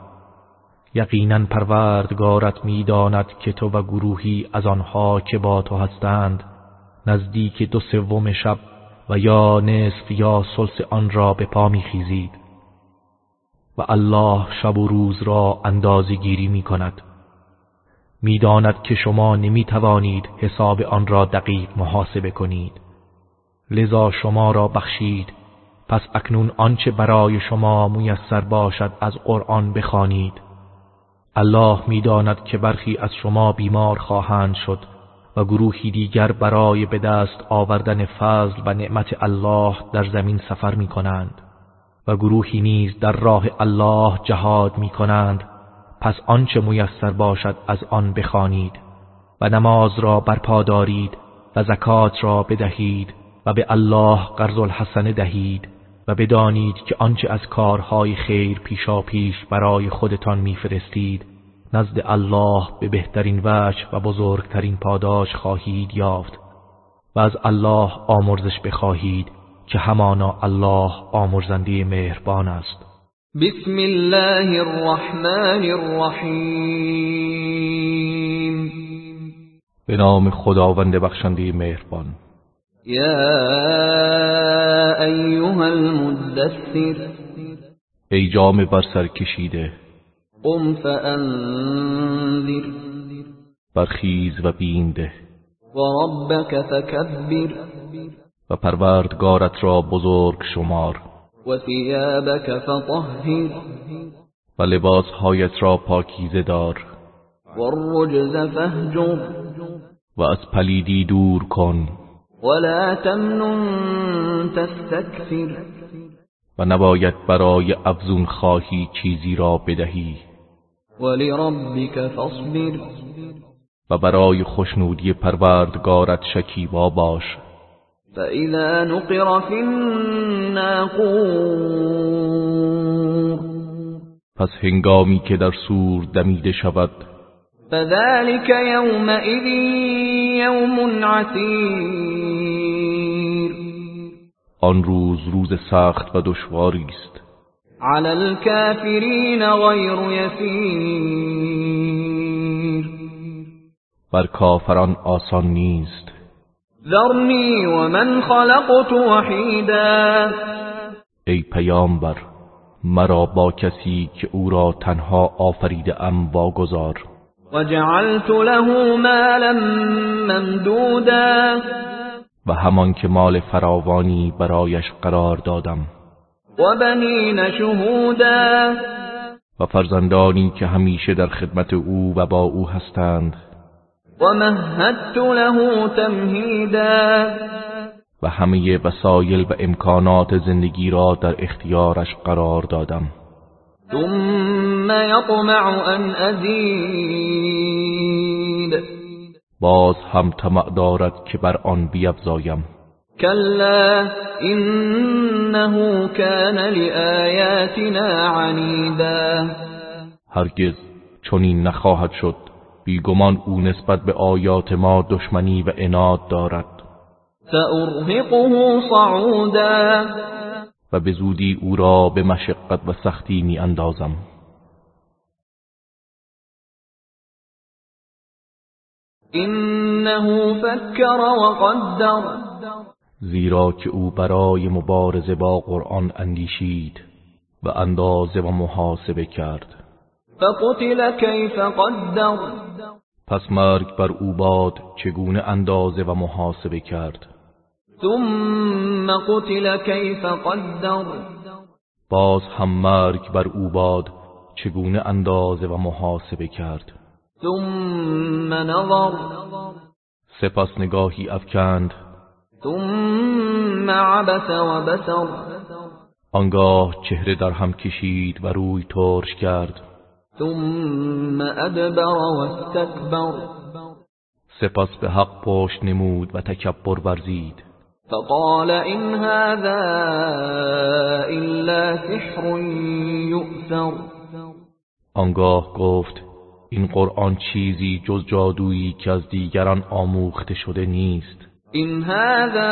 [SPEAKER 3] یقینا پروردگارت می‌داند که تو و گروهی از آنها که با تو هستند نزدیک دو سوم شب و یا نصف یا سلس آن را به پا میخیزید. و الله شب و روز را اندازی گیری می کند می‌داند که شما نمی توانید حساب آن را دقیق محاسبه کنید. لذا شما را بخشید. پس اکنون آنچه برای شما میسر باشد از قرآن بخوانید. الله می‌داند که برخی از شما بیمار خواهند شد و گروهی دیگر برای به دست آوردن فضل و نعمت الله در زمین سفر می کنند و گروهی نیز در راه الله جهاد می کنند پس آنچه میسر باشد از آن بخوانید و نماز را برپا دارید و زکات را بدهید و به الله قرض الحسن دهید. و بدانید که آنچه از کارهای خیر پیشا پیش برای خودتان میفرستید نزد الله به بهترین وجه و بزرگترین پاداش خواهید یافت و از الله آمرزش بخواهید که همانا الله آمرزنده مهربان است.
[SPEAKER 1] بسم الله الرحمن الرحیم.
[SPEAKER 3] به نام خداوند بخشنده مهربان.
[SPEAKER 1] یا ایها المدثر.
[SPEAKER 3] ای جام بر سر کشیده.
[SPEAKER 1] قم فانذر
[SPEAKER 3] برخیز و بینده.
[SPEAKER 1] و ربک فکبر
[SPEAKER 3] و پروردگارت را بزرگ شمار.
[SPEAKER 1] و ثیابک فطهر.
[SPEAKER 3] و لباسهایت را پاکیزه دار.
[SPEAKER 1] و الرجز فهجر
[SPEAKER 3] و از پلیدی دور کن.
[SPEAKER 1] ولا تمنن تستكثر.
[SPEAKER 3] و نباید برای افزون خواهی چیزی را بدهی.
[SPEAKER 1] ولربك فاصبر.
[SPEAKER 3] و برای خوشنودی پروردگارت شکیبا باش.
[SPEAKER 1] فإذا نقر في الناقور.
[SPEAKER 3] پس هنگامی که در سور دمیده شود
[SPEAKER 1] فذلك يومئذ يوم عسير.
[SPEAKER 3] آن روز روز سخت و دشواری است.
[SPEAKER 1] على الكافرين غير يسير.
[SPEAKER 3] بر کافران آسان نیست.
[SPEAKER 1] ذرني ومن خلقت وحيدا.
[SPEAKER 3] ای پیامبر مرا با کسی که او را تنها آفریده ام واگذار.
[SPEAKER 1] وجعلت له مالا ممدودا.
[SPEAKER 3] و همان که مال فراوانی برایش قرار دادم.
[SPEAKER 1] و بنین شهودا.
[SPEAKER 3] و فرزندانی که همیشه در خدمت او و با او هستند.
[SPEAKER 1] و مهدت له تمهیدا.
[SPEAKER 3] و همه وسایل و امکانات زندگی را در اختیارش قرار دادم.
[SPEAKER 1] ثم يطمع ان ازید
[SPEAKER 3] باز هم طمع دارد که بر آن بیفزایم.
[SPEAKER 1] کلا انه كان لآیاتنا عنیدا.
[SPEAKER 3] هرگز چنین نخواهد شد. بیگمان او نسبت به آیات ما دشمنی و اناد دارد.
[SPEAKER 1] سأرهقه صعودا.
[SPEAKER 3] و به زودی او را به مشقت و سختی می اندازم.
[SPEAKER 1] انه فکر و قدر.
[SPEAKER 3] زیرا که او برای مبارزه با قرآن اندیشید و اندازه و محاسبه کرد.
[SPEAKER 1] فقتل کیف قدر.
[SPEAKER 3] پس مرگ بر او باد چگونه اندازه و محاسبه کرد.
[SPEAKER 1] ثم قتل کیف قدر.
[SPEAKER 3] باز هم مرگ بر او باد چگونه اندازه و محاسبه کرد.
[SPEAKER 1] ثم نظر.
[SPEAKER 3] سپس نگاهی افکند.
[SPEAKER 1] ثم عبس و بسر.
[SPEAKER 3] آنگاه چهره در هم کشید و روی ترش کرد.
[SPEAKER 1] ثم ادبر و استکبر.
[SPEAKER 3] سپس به حق پشت نمود و تکبر ورزید.
[SPEAKER 1] فقال إن هذا إلا سحر يؤثر.
[SPEAKER 3] آنگاه گفت این قرآن چیزی جز جادویی که از دیگران آموخته شده نیست.
[SPEAKER 1] إن هذا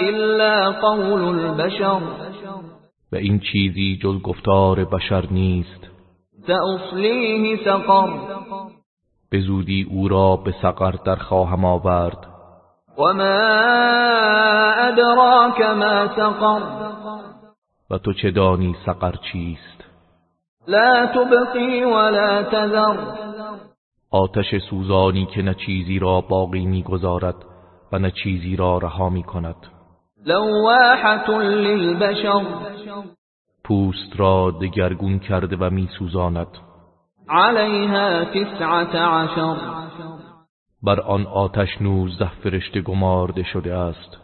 [SPEAKER 1] إلا قول البشر.
[SPEAKER 3] و این چیزی جز گفتار بشر نیست.
[SPEAKER 1] سأصليه سقر.
[SPEAKER 3] به زودی او را به سقر در خواهم آورد.
[SPEAKER 1] وما أدراك ما سقر
[SPEAKER 3] و تو چه دانی سقر چیست؟
[SPEAKER 1] لا تبقي ولا تذر
[SPEAKER 3] آتش سوزانی که نه چیزی را باقی می‌گذارد و نه چیزی را رها می کند
[SPEAKER 1] لواحة للبشر
[SPEAKER 3] پوست را دگرگون کرده و می سوزاند
[SPEAKER 1] عليها تسعة عشر
[SPEAKER 3] بر آن آتش نوزده فرشته گمارده شده است.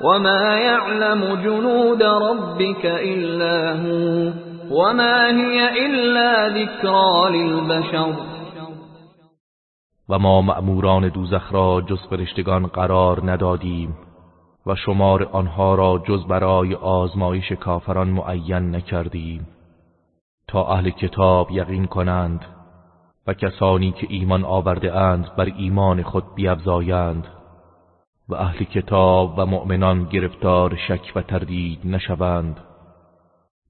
[SPEAKER 1] وما يعلم جنود ربك إلا هو وما هي إلا ذكرى للبشر
[SPEAKER 3] و ما مأموران دوزخ را جز فرشتگان قرار ندادیم و شمار آنها را جز برای آزمایش کافران معین نکردیم تا اهل کتاب یقین کنند و کسانی که ایمان آورده اند بر ایمان خود بیفزایند. و اهل کتاب و مؤمنان گرفتار شک و تردید نشوند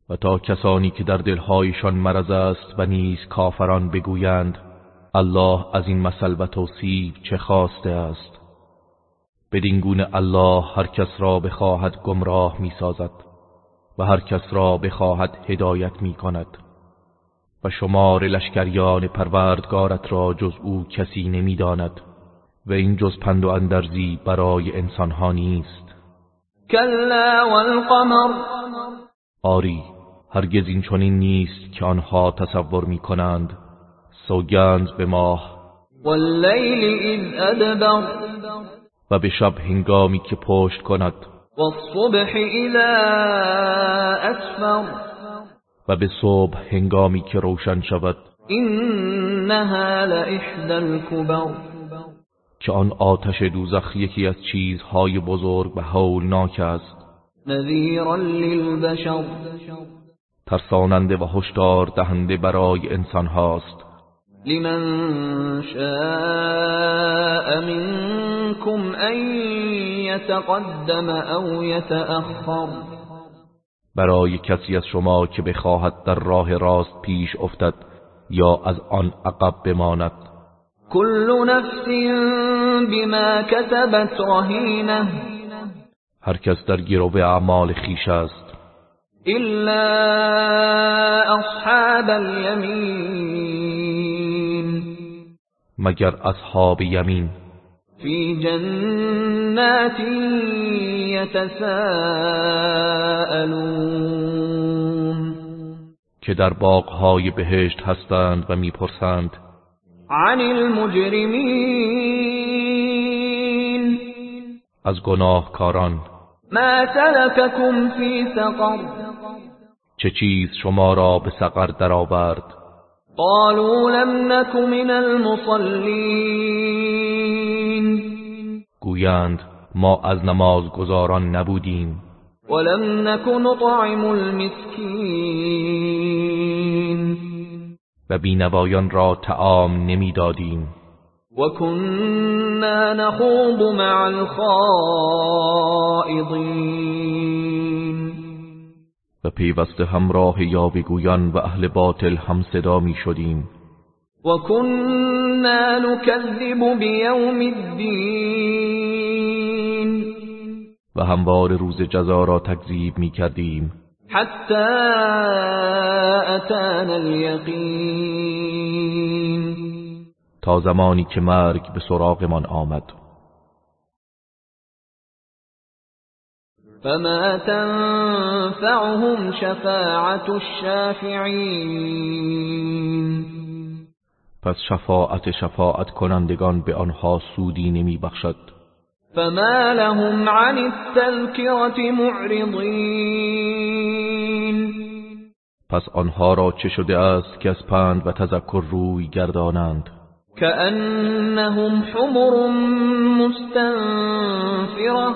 [SPEAKER 3] و تا کسانی که در دلهایشان مرض است و نیز کافران بگویند الله از این مثل و توصیف چه خواسته است. بدین گونه الله هر کس را بخواهد گمراه می سازد و هر کس را بخواهد هدایت می کند و شمار لشکریان پروردگارت را جز او کسی نمی‌داند. و این جز پند و اندرزی برای انسانها نیست.
[SPEAKER 1] کلا والقمر.
[SPEAKER 3] آری هرگز این چنین نیست که آنها تصور می کنند سوگند به ماه.
[SPEAKER 1] واللیل اذ ادبر.
[SPEAKER 3] و به شب هنگامی که پشت کند.
[SPEAKER 1] والصبح اذا اسفر.
[SPEAKER 3] و به صبح هنگامی که روشن شود.
[SPEAKER 1] اینها لإحدى الكبر.
[SPEAKER 3] که آن آتش دوزخ یکی از چیزهای بزرگ و هولناک است.
[SPEAKER 1] نذیرا للبشر.
[SPEAKER 3] ترساننده و هشدار دهنده برای انسان هاست
[SPEAKER 1] لمن شاء منكم ان يتقدم او يتأخر
[SPEAKER 3] برای کسی از شما که بخواهد در راه راست پیش افتد یا از آن عقب بماند.
[SPEAKER 1] كل نفس بما كتبت رهینه
[SPEAKER 3] هر کس در گرو اعمال خیش است.
[SPEAKER 1] إلا أصحاب اليمين.
[SPEAKER 3] مگر اصحاب یمین.
[SPEAKER 1] في جنات يتساءلون
[SPEAKER 3] که در باغهای بهشت هستند و می‌پرسند
[SPEAKER 1] عن المجرمين.
[SPEAKER 3] از گناهکاران.
[SPEAKER 1] ما سلككم في سقر.
[SPEAKER 3] چه چیز شما را به سقر درآورد؟
[SPEAKER 1] قالوا لم نك من المصلين.
[SPEAKER 3] گویند ما از نماز گزاران نبودیم.
[SPEAKER 1] ولم نك نطعم المسكين.
[SPEAKER 3] و بینوایان را تعام نمی‌دادیم.
[SPEAKER 1] وكنا نخوض مع الخائضين.
[SPEAKER 3] و پیوسته همراه یاوهگویان و اهل باطل هم صدا می شدیم
[SPEAKER 1] وكنا نكذب بيوم الدين.
[SPEAKER 3] و هموار روز جزا را تکذیب می کردیم
[SPEAKER 1] حتى أتانا اليقين.
[SPEAKER 3] تا زمانی که مرگ به سراغمان آمد.
[SPEAKER 1] فما تنفعهم شفاعة الشافعين.
[SPEAKER 3] پس شفاعت شفاعت کنندگان به آنها سودی نمی بخشد
[SPEAKER 1] فما لهم عن التذكرة معرضين
[SPEAKER 3] پس آنها را چه شده است که از پند و تذکر روی گردانند؟
[SPEAKER 1] كأنهم حمر مستنفرة.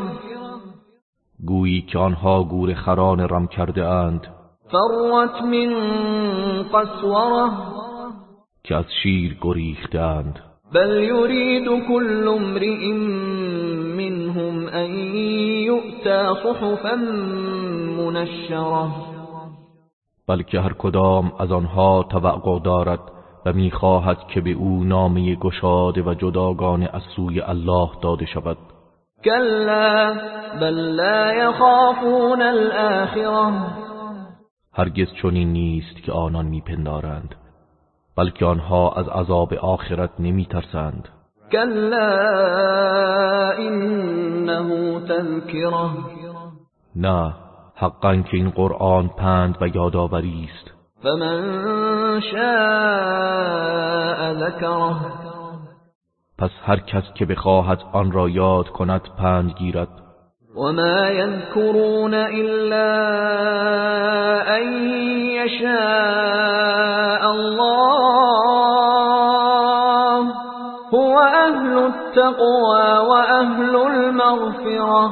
[SPEAKER 3] گویی که آنها گور خران رم کرده اند.
[SPEAKER 1] فرت من قسوره
[SPEAKER 3] که از شیر گریختند.
[SPEAKER 1] بل يريد كل امرئ منهم أن يؤتى صحفا منشرة.
[SPEAKER 3] بلکه هر کدام از آنها توقع دارد و می‌خواهد که به او نامه گشاده و جداگانه از سوی الله داده شود.
[SPEAKER 1] كلا بل لا يخافون الآخرة.
[SPEAKER 3] هرگز چنین نیست که آنان میپندارند بلکه آنها از عذاب آخرت نمیترسند.
[SPEAKER 1] كلا إنه تذكرة.
[SPEAKER 3] نه حقا که این قرآن پند و یادآوری است.
[SPEAKER 1] فمن شاء ذکره
[SPEAKER 3] پس هر کس که بخواهد آن را یاد کند پند گیرد.
[SPEAKER 1] وما يذكرون إلا أن يشاء الله. التقوى وأهل المغفرة.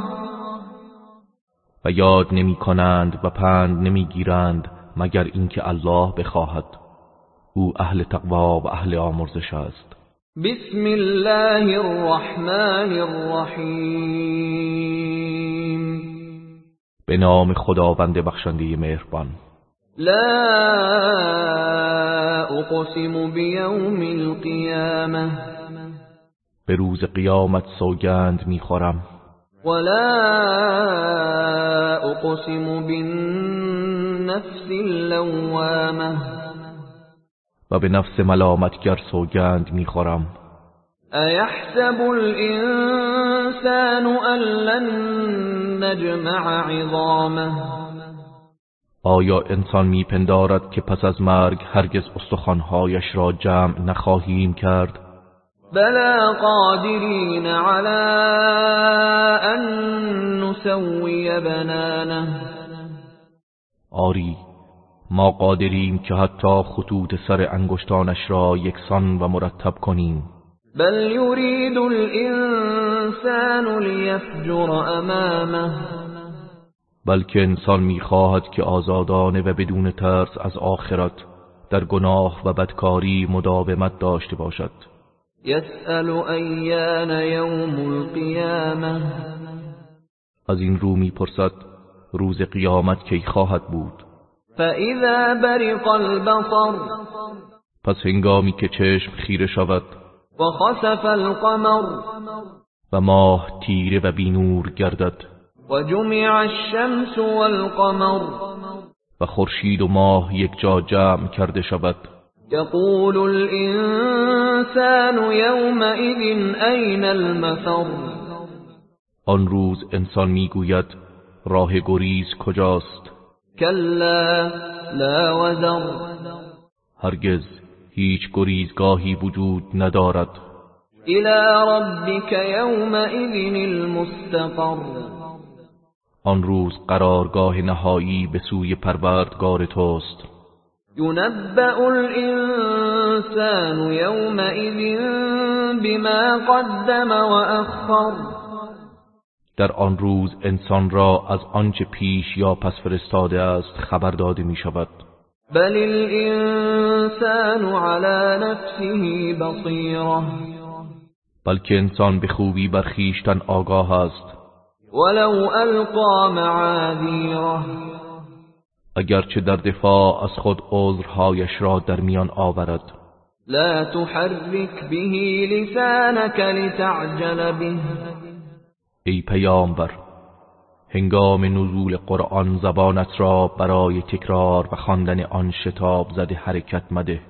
[SPEAKER 3] و یاد نمی کنند و پند نمی گیرند مگر اینکه الله بخواهد. او اهل تقوا و اهل آمرزش است.
[SPEAKER 1] بسم الله الرحمن الرحیم.
[SPEAKER 3] به نام خداوند بخشنده مهربان.
[SPEAKER 1] لا اقسم بیوم القیامه
[SPEAKER 3] به روز قیامت سوگند می‌خورم.
[SPEAKER 1] ولا اقسم بالنفس اللوامه
[SPEAKER 3] و به نفس ملامتگر سوگند می‌خورم.
[SPEAKER 1] ایحسب الانسان ان لن نجمع عظامه؟
[SPEAKER 3] آیا انسان میپندارد که پس از مرگ هرگز استخوانهایش را جمع نخواهیم کرد؟
[SPEAKER 1] بلا قادرین على ان نسوی بنانه
[SPEAKER 3] آری ما قادریم که حتی خطوط سر انگشتانش را یکسان و مرتب کنیم.
[SPEAKER 1] بل یرید الانسان لیفجر امامه
[SPEAKER 3] بلکه انسان می‌خواهد که آزادانه و بدون ترس از آخرت در گناه و بدکاری مداومت داشته باشد.
[SPEAKER 1] یسأل ایان یوم القیامه
[SPEAKER 3] از این رو می‌پرسد روز قیامت کی خواهد بود؟
[SPEAKER 1] فاذا برق البصر.
[SPEAKER 3] پس هنگامی که چشم خیره شود
[SPEAKER 1] و خسف القمر.
[SPEAKER 3] و ماه تیره و بینور گردد
[SPEAKER 1] و جمع الشمس والقمر.
[SPEAKER 3] و خورشید و ماه یک جا جمع کرده شود.
[SPEAKER 1] يقول الانسان يومئذ أين المفر؟
[SPEAKER 3] آن روز انسان می‌گوید راه گریز کجاست؟
[SPEAKER 1] كلا لا وزر.
[SPEAKER 3] هرگز هیچ گریزگاهی وجود ندارد.
[SPEAKER 1] إلى ربك يومئذ المستقر.
[SPEAKER 3] آن روز قرارگاه نهایی به سوی پروردگار توست.
[SPEAKER 1] ينبأ الإنسان يومئذ بما قدم وأخر.
[SPEAKER 3] در آن روز انسان را از آنچه پیش یا پس فرستاده است خبر داده می شود
[SPEAKER 1] بل الإنسان على نفسه بصيرة.
[SPEAKER 3] بلکه انسان به خوبی بر خویشتن آگاه است.
[SPEAKER 1] ولو ألقى معاذيره.
[SPEAKER 3] اگرچه در دفاع از خود عذرهایش را در میان آورد.
[SPEAKER 1] لا تحرك به لسانك لتعجل به.
[SPEAKER 3] ای پیامبر هنگام نزول قرآن زبانت را برای تکرار و خواندن آن شتاب زده حرکت مده.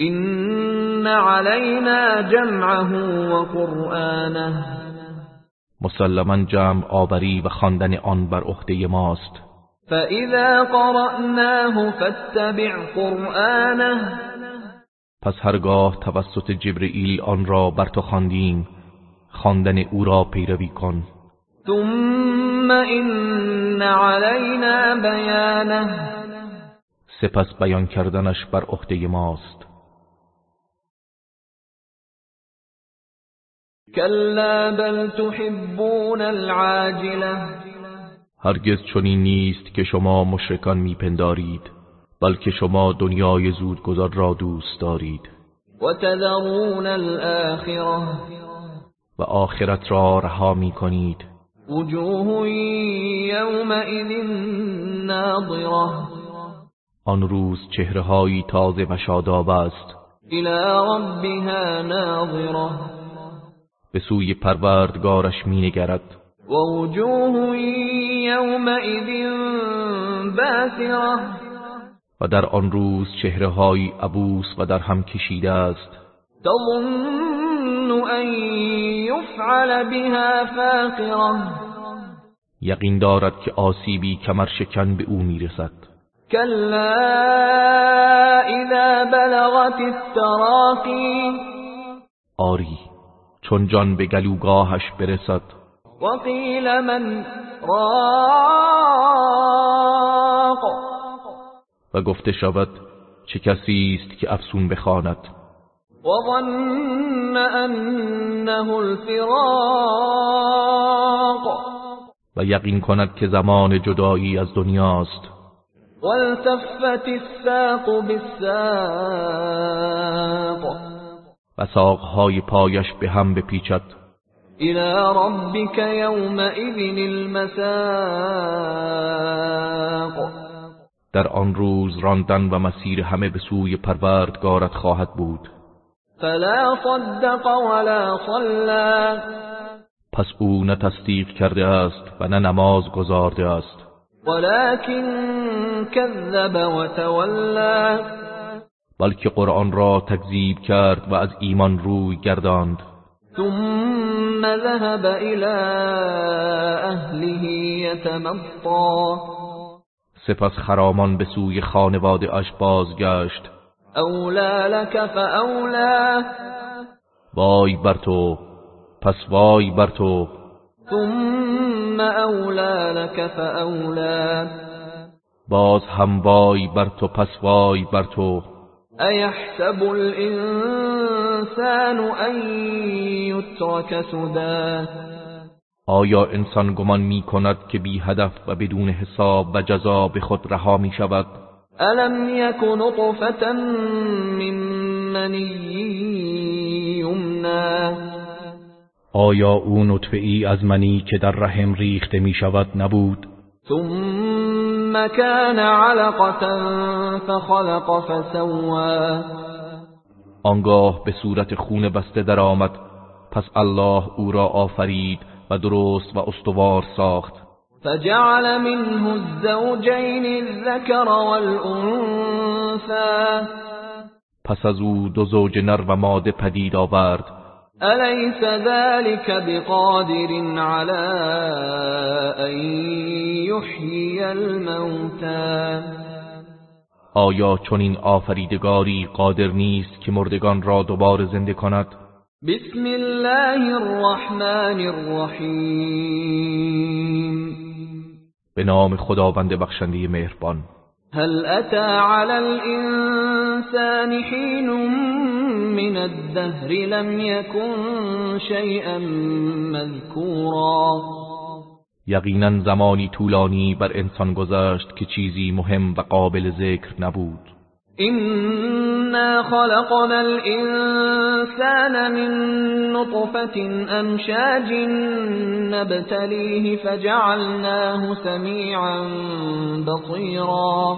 [SPEAKER 1] إن علينا جمعه وقرآنه
[SPEAKER 3] مسلما جمع آوری و خواندن آن بر عهده ماست.
[SPEAKER 1] فإذا قرأناه فاتبع قرآنه.
[SPEAKER 3] پس هرگاه توسط جبرئیل آن را بر تو خواندیم خواندن او را پیروی کن.
[SPEAKER 1] ثم إن علينا بيانه.
[SPEAKER 3] سپس بیان کردنش بر عهده ماست.
[SPEAKER 1] كلا بل تحبون العاجله
[SPEAKER 3] هرگز چنین نیست که شما مشرکان میپندارید بلکه شما دنیای زودگذر را دوست دارید.
[SPEAKER 1] وتذرون الآخرة.
[SPEAKER 3] و آخرت را رها می کنید
[SPEAKER 1] وجوه يومئذ ناظرة.
[SPEAKER 3] آن روز چهرههایی تازه و شاداب است.
[SPEAKER 1] إلى ربها ناظرة.
[SPEAKER 3] به سوی پروردگارش می و در آن روز چهرههایی عبوس و در هم کشیده است.
[SPEAKER 1] تظن أن يفعل بها
[SPEAKER 3] یقین دارد که آسیبی کمر شکن به او می‌رسد.
[SPEAKER 1] کلا اذا بلغت التراقی.
[SPEAKER 3] آری چون جان به گلوگاهش برسد
[SPEAKER 1] وقیل من راق.
[SPEAKER 3] و گفته شود چه کسی است که افسون بخواند؟
[SPEAKER 1] وظن انه الفراق.
[SPEAKER 3] و یقین کند که زمان جدایی از دنیاست
[SPEAKER 1] والتفت الساق بالساق.
[SPEAKER 3] و ساقهای پایش به هم بپیچد.
[SPEAKER 1] الى ربك يومئذ المساق.
[SPEAKER 3] در آن روز راندن و مسیر همه به سوی پروردگارت خواهد بود.
[SPEAKER 1] فلا صدق ولا صلى
[SPEAKER 3] پس او نه تصدیق کرده است و نه نماز گذارده است.
[SPEAKER 1] ولكن كذب وتولى.
[SPEAKER 3] بلکه قرآن را تکذیب کرد و از ایمان روی گرداند.
[SPEAKER 1] ثم ذهب الى اهله يتمطى.
[SPEAKER 3] سپس خرامان به سوی خانواده اش بازگشت.
[SPEAKER 1] اولا لك فاولا
[SPEAKER 3] وای بر تو پس وای بر تو.
[SPEAKER 1] ثم اولا لك فاولا
[SPEAKER 3] باز هم وای بر تو پس وای بر تو.
[SPEAKER 1] ایحسب الانسان ان یترک
[SPEAKER 3] آیا انسان گمان می کند که بی هدف و بدون حساب و جزا به خود رها می شود؟
[SPEAKER 1] الم یک نطفة من منی یمنا
[SPEAKER 3] آیا او نطفه ای از منی که در رحم ریخته می شود نبود؟
[SPEAKER 1] ثم كان علقة فخلق فسوى.
[SPEAKER 3] آنگاه به صورت خون بسته درآمد پس الله او را آفرید و درست و استوار ساخت.
[SPEAKER 1] فجعل منه الزوجين الذكر والأنثى
[SPEAKER 3] پس از او دو زوج نر و ماده پدید آورد.
[SPEAKER 1] أليس ذلك بقادر على أن يحيي الموتى؟
[SPEAKER 3] آیا چنین آفریدگاری قادر نیست که مردگان را دوباره زنده کند؟
[SPEAKER 1] بسم الله الرحمن الرحیم
[SPEAKER 3] به نام خداوند بخشنده مهربان.
[SPEAKER 1] هل أتى على الإنسان حين من الدهر لم يكن شيئا مذكورا؟
[SPEAKER 3] یقینا زمانی طولانی بر انسان گذشت که چیزی مهم و قابل ذکر نبود.
[SPEAKER 1] إنا خلقنا الإنسان من نطفة أمشاج نبتليه فجعلناه سميعا بصيرا.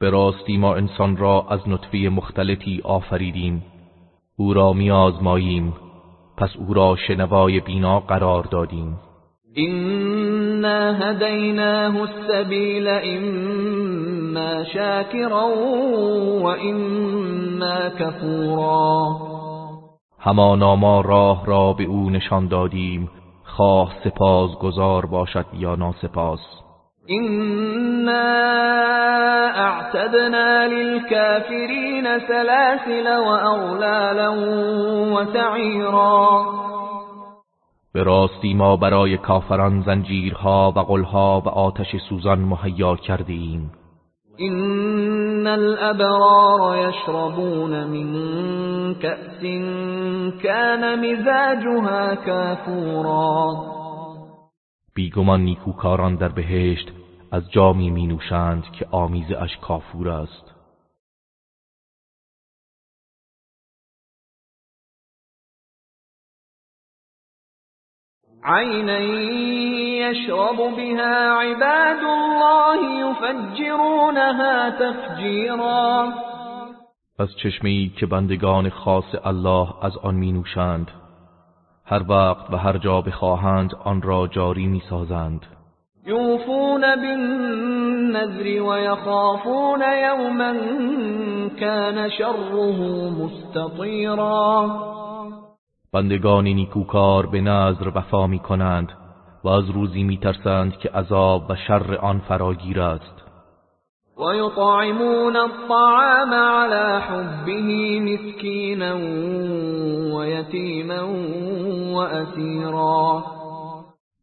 [SPEAKER 3] به راستی ما انسان را از نطفه مختلطی آفریدیم. او را میازماییم پس او را شنوای بینا قرار دادیم.
[SPEAKER 1] إنا هديناه السبيل إما شاكرا وإما كفورا.
[SPEAKER 3] همانا ما راه را به او نشان دادیم خواه سپاس گذار باشد یا ناسپاس.
[SPEAKER 1] إنا أعتدنا للكافرين سلاسل وأغلالا وسعيرا
[SPEAKER 3] به راستی ما برای کافران زنجیرها و قلها و آتش سوزان مهیا کرده ایم
[SPEAKER 1] إن الأبرار يشربون من كأس كان مزاجها كافورا.
[SPEAKER 3] بیگمان نیکوکاران در بهشت از جامی می نوشند که اش کافور است.
[SPEAKER 1] عينا يشرب بها عباد الله يفجرونها تفجيرا.
[SPEAKER 3] از چشمه‌ای که بندگان خاص الله از آن می نوشند هر وقت و هر جا بخواهند آن را جاری می سازند
[SPEAKER 1] يوفون بالنذر ويخافون يوما كان شره مستطيرا
[SPEAKER 3] بندگان نیکوکار به نظر وفا می کنند و از روزی میترسند که عذاب و شر آن فراگیر است.
[SPEAKER 1] ويطعمون الطعام على حبه مسكينا ويتيما وأسيرا.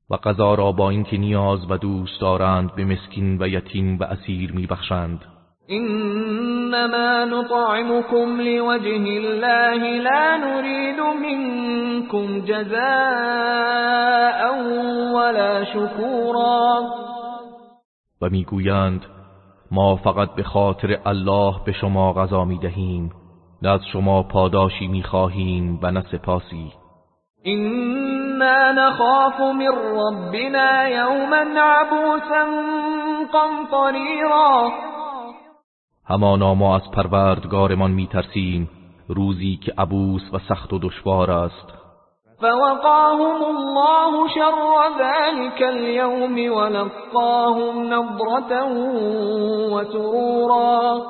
[SPEAKER 3] و غذا را با اینکه نیاز و دوست دارند به مسکین و یتیم و اسیر میبخشند.
[SPEAKER 1] انما نطعمكم لوجه الله لا نريد منكم جزاء ولا شكورا.
[SPEAKER 3] و می‌گویند ما فقط به خاطر الله به شما غذا می دهیم نه از شما پاداشی می خواهیم و نه سپاسی.
[SPEAKER 1] إنا نخاف من ربنا يوما عبوسا قمطريرا.
[SPEAKER 3] همانا ما از پروردگارمان میترسیم روزی که عبوس و سخت و دشوار است.
[SPEAKER 1] فوقاهم الله شر ذلك اليوم ولقاهم نضرة وسرورا.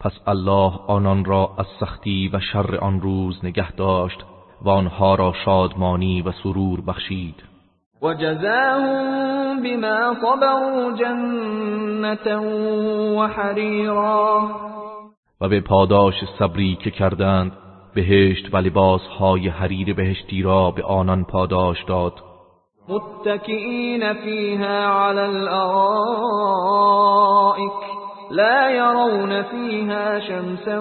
[SPEAKER 3] پس الله آنان را از سختی و شر آن روز نگه داشت و آنها را شادمانی و سرور بخشید.
[SPEAKER 1] و جزاهم بما صبروا جنة و حریرا
[SPEAKER 3] و به پاداش صبری که کردند بهشت و لباس های حریر بهشتی را به آنان پاداش داد.
[SPEAKER 1] متکئین فیها علی الارائک لا يرون فيها شمسا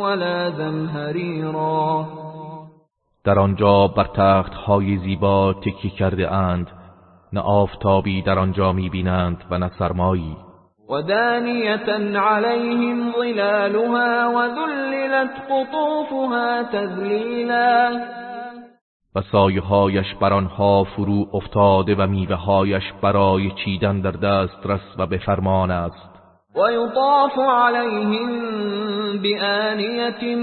[SPEAKER 1] ولا زمهریرا.
[SPEAKER 3] در آنجا بر تخت های زیبا تکی کرده اند. نه آفتابی در آنجا می‌بینند و نه سرمایی.
[SPEAKER 1] ودانية عليهم ظلالها وذللت قطوفها تذلیلا.
[SPEAKER 3] و سایههایش بر آنها فرو افتاده و میوههایش برای چیدن در دسترس و به فرمان است.
[SPEAKER 1] ويطاف عليهم بآنية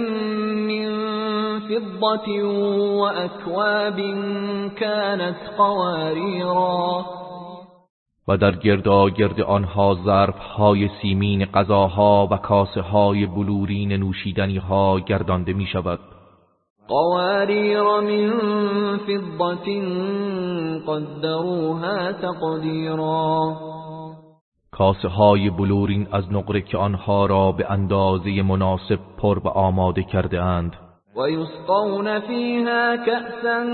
[SPEAKER 1] من فضة وأكواب كانت قواريرا.
[SPEAKER 3] و در گردا گرد آنها ظرف های سیمین غذاها و کاسه های بلورین نوشیدنی ها گردانده می شود
[SPEAKER 1] قواریر من فضة قدروها تقدیرا
[SPEAKER 3] کاسه های بلورین از نقره که آنها را به اندازه مناسب پر و آماده کرده اند
[SPEAKER 1] ويسقون فيها كأسا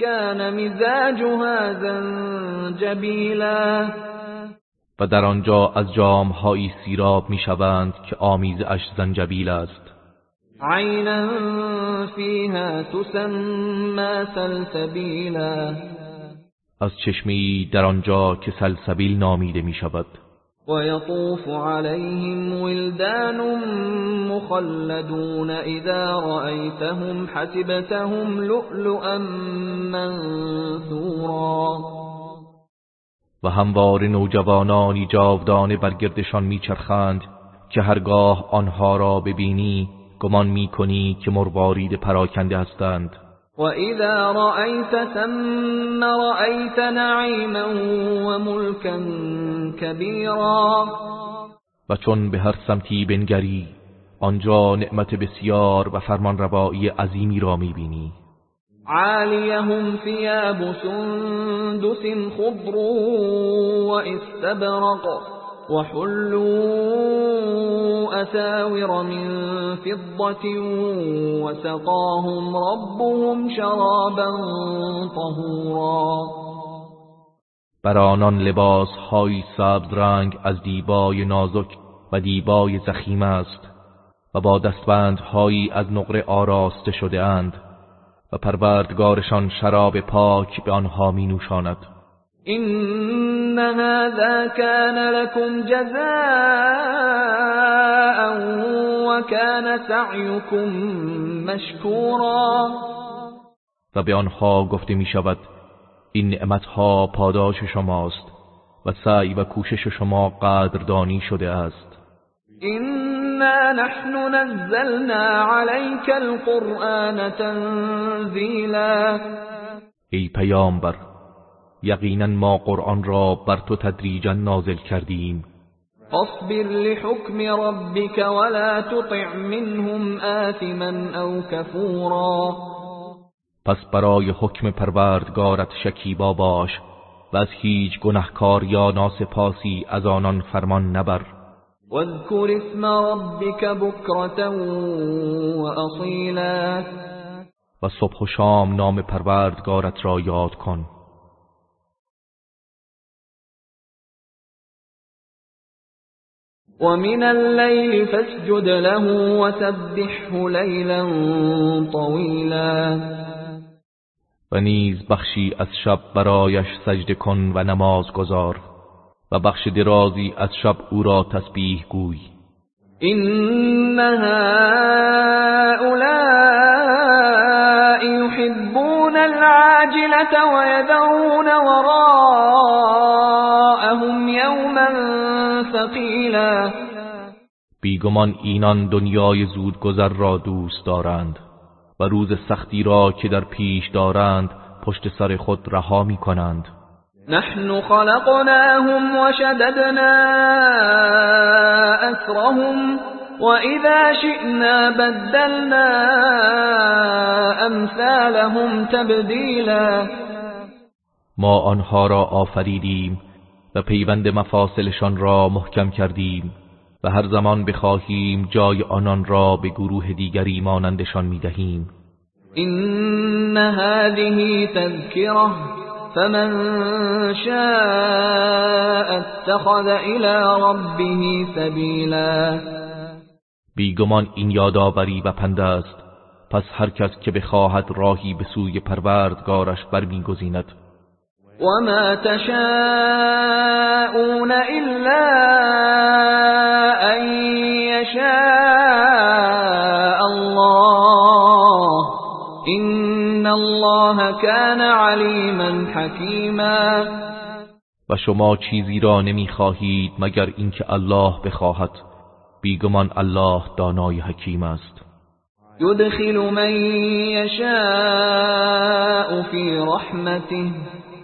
[SPEAKER 1] كان مزاجها زنجبیلا.
[SPEAKER 3] و در آنجا از جامهایی سیراب می‌شوند که اش زنجبیل است.
[SPEAKER 1] عینا فیها تسمى سلسبیلا.
[SPEAKER 3] از چشمی در آنجا که سلسبیل نامیده می شود
[SPEAKER 1] ويطوف عليهم ولدان مخلدون إذا رأيتهم حسبتهم لؤلؤا منثورا.
[SPEAKER 3] و هموار نوجوانانی جاودانه بر گردشان میچرخند که هرگاه آنها را ببینی گمان می‌کنی که مروارید پراکنده هستند.
[SPEAKER 1] وإذا رأيت ثم رأيت نعيما وملكا كبيرا.
[SPEAKER 3] و چون به هر سمتی بنگری آنجا نعمت بسیار و فرمان روایی عظیمی را می‌بینی.
[SPEAKER 1] عالیهم ثياب سندس خضر و استبرق وحلوا أساور من فضة وسقاهم ربهم شرابا طهورا.
[SPEAKER 3] بر آنان لباس های سبز رنگ از دیبای نازک و دیبای زخیم است و با دستبند هایی از نقره آراسته شده اند و پروردگارشان شراب پاک به آنها می نوشاند.
[SPEAKER 1] إن هذا كان لكم جزاء وكان سعيكم مشكورا.
[SPEAKER 3] و به آنها گفته می شود این نعمتها پاداش شماست و سعی و کوشش شما قدردانی شده است.
[SPEAKER 1] إنا نحن نزلنا عليك القرآن تنزیلا
[SPEAKER 3] ای پیامبر یقینا ما قرآن را بر تو تدریجا نازل کردیم.
[SPEAKER 1] اصبر لحکم ربك ولا تطع منهم آثما او کفورا.
[SPEAKER 3] پس برای حکم پروردگارت شکیبا باش و از هیچ گنهکار یا ناسپاسی از آنان فرمان نبر.
[SPEAKER 1] واذكر اسم ربك بكرة وأصيلا
[SPEAKER 3] و صبح و شام نام پروردگارت را یاد کن.
[SPEAKER 1] ومن الليل فاسجد له وسبحه ليلا طويلا.
[SPEAKER 3] و نیز بخشی از شب برایش سجده کن و نماز گذار و بخش درازی از شب او را تسبیح گوی.
[SPEAKER 1] إن هؤلاء يحبون العاجلة ويذرون وراءهم يوما ثقيلا
[SPEAKER 3] بیگمان اینان دنیای زودگذر را دوست دارند و روز سختی را که در پیش دارند پشت سر خود رها می کنند.
[SPEAKER 1] نحن خلقناهم وشددنا أسرهم وإذا شئنا بدلنا أمثالهم تبدیلا.
[SPEAKER 3] ما آنها را آفریدیم و پیوند مفاصلشان را محکم کردیم و هر زمان بخواهیم جای آنان را به گروه دیگری مانندشان می‌دهیم.
[SPEAKER 1] إن هذه تذكرة فمن شاء اتخذ إلى ربه سبيلا.
[SPEAKER 3] بیگمان این یادآوری و پند است پس هر کس که بخواهد راهی به سوی پروردگارش برمیگزیند.
[SPEAKER 1] وما تشاءون إلا أن يشاء الله إن الله كان عليما حكيما.
[SPEAKER 3] و شما چیزی را نمی‌خواهید مگر اینکه الله بخواهد. بیگمان الله دانای حکیم است.
[SPEAKER 1] يدخل من يشاء في رحمته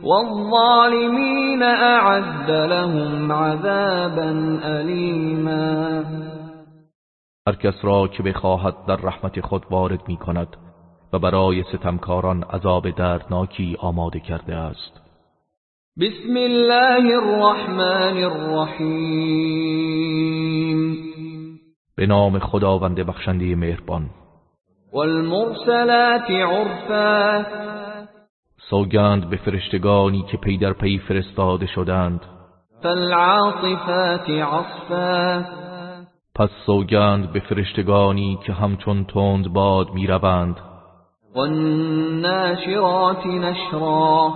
[SPEAKER 1] والظالمين أعد لهم عذابا أليما.
[SPEAKER 3] هر کس را که بخواهد در رحمت خود وارد می کند و برای ستمکاران عذاب دردناکی آماده کرده است.
[SPEAKER 1] بسم الله الرحمن الرحیم.
[SPEAKER 3] به نام خداوند بخشنده مهربان.
[SPEAKER 1] والمرسلات عرفا.
[SPEAKER 3] سوگند به فرشتگانی که پی در پی فرستاده شدند.
[SPEAKER 1] فالعاصفات عصفا.
[SPEAKER 3] پس سوگند به فرشتگانی که همچون تند باد می‌روند.
[SPEAKER 1] والناشرات نشرا.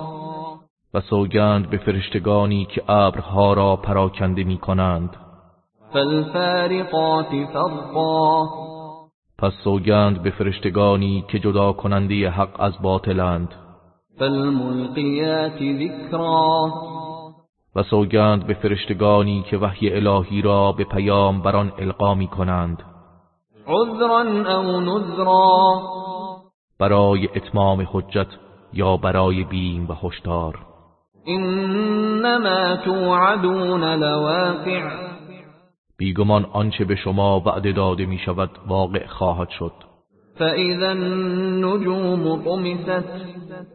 [SPEAKER 3] و سوگند به فرشتگانی که ابرها را پراکنده می کنند
[SPEAKER 1] فالفارقات فرقا.
[SPEAKER 3] پس سوگند به فرشتگانی که جدا کننده حق از باطلند.
[SPEAKER 1] فالملقیات ذکرا
[SPEAKER 3] و سوگند به فرشتگانی که وحی الهی را به پیام بران القا می کنند.
[SPEAKER 1] عذرا او نذرا.
[SPEAKER 3] برای اتمام حجت یا برای بیم و هشدار.
[SPEAKER 1] انما توعدون لواقع.
[SPEAKER 3] بیگمان آنچه به شما وعده داده می شود واقع خواهد شد.
[SPEAKER 1] فاذا النجوم طمست.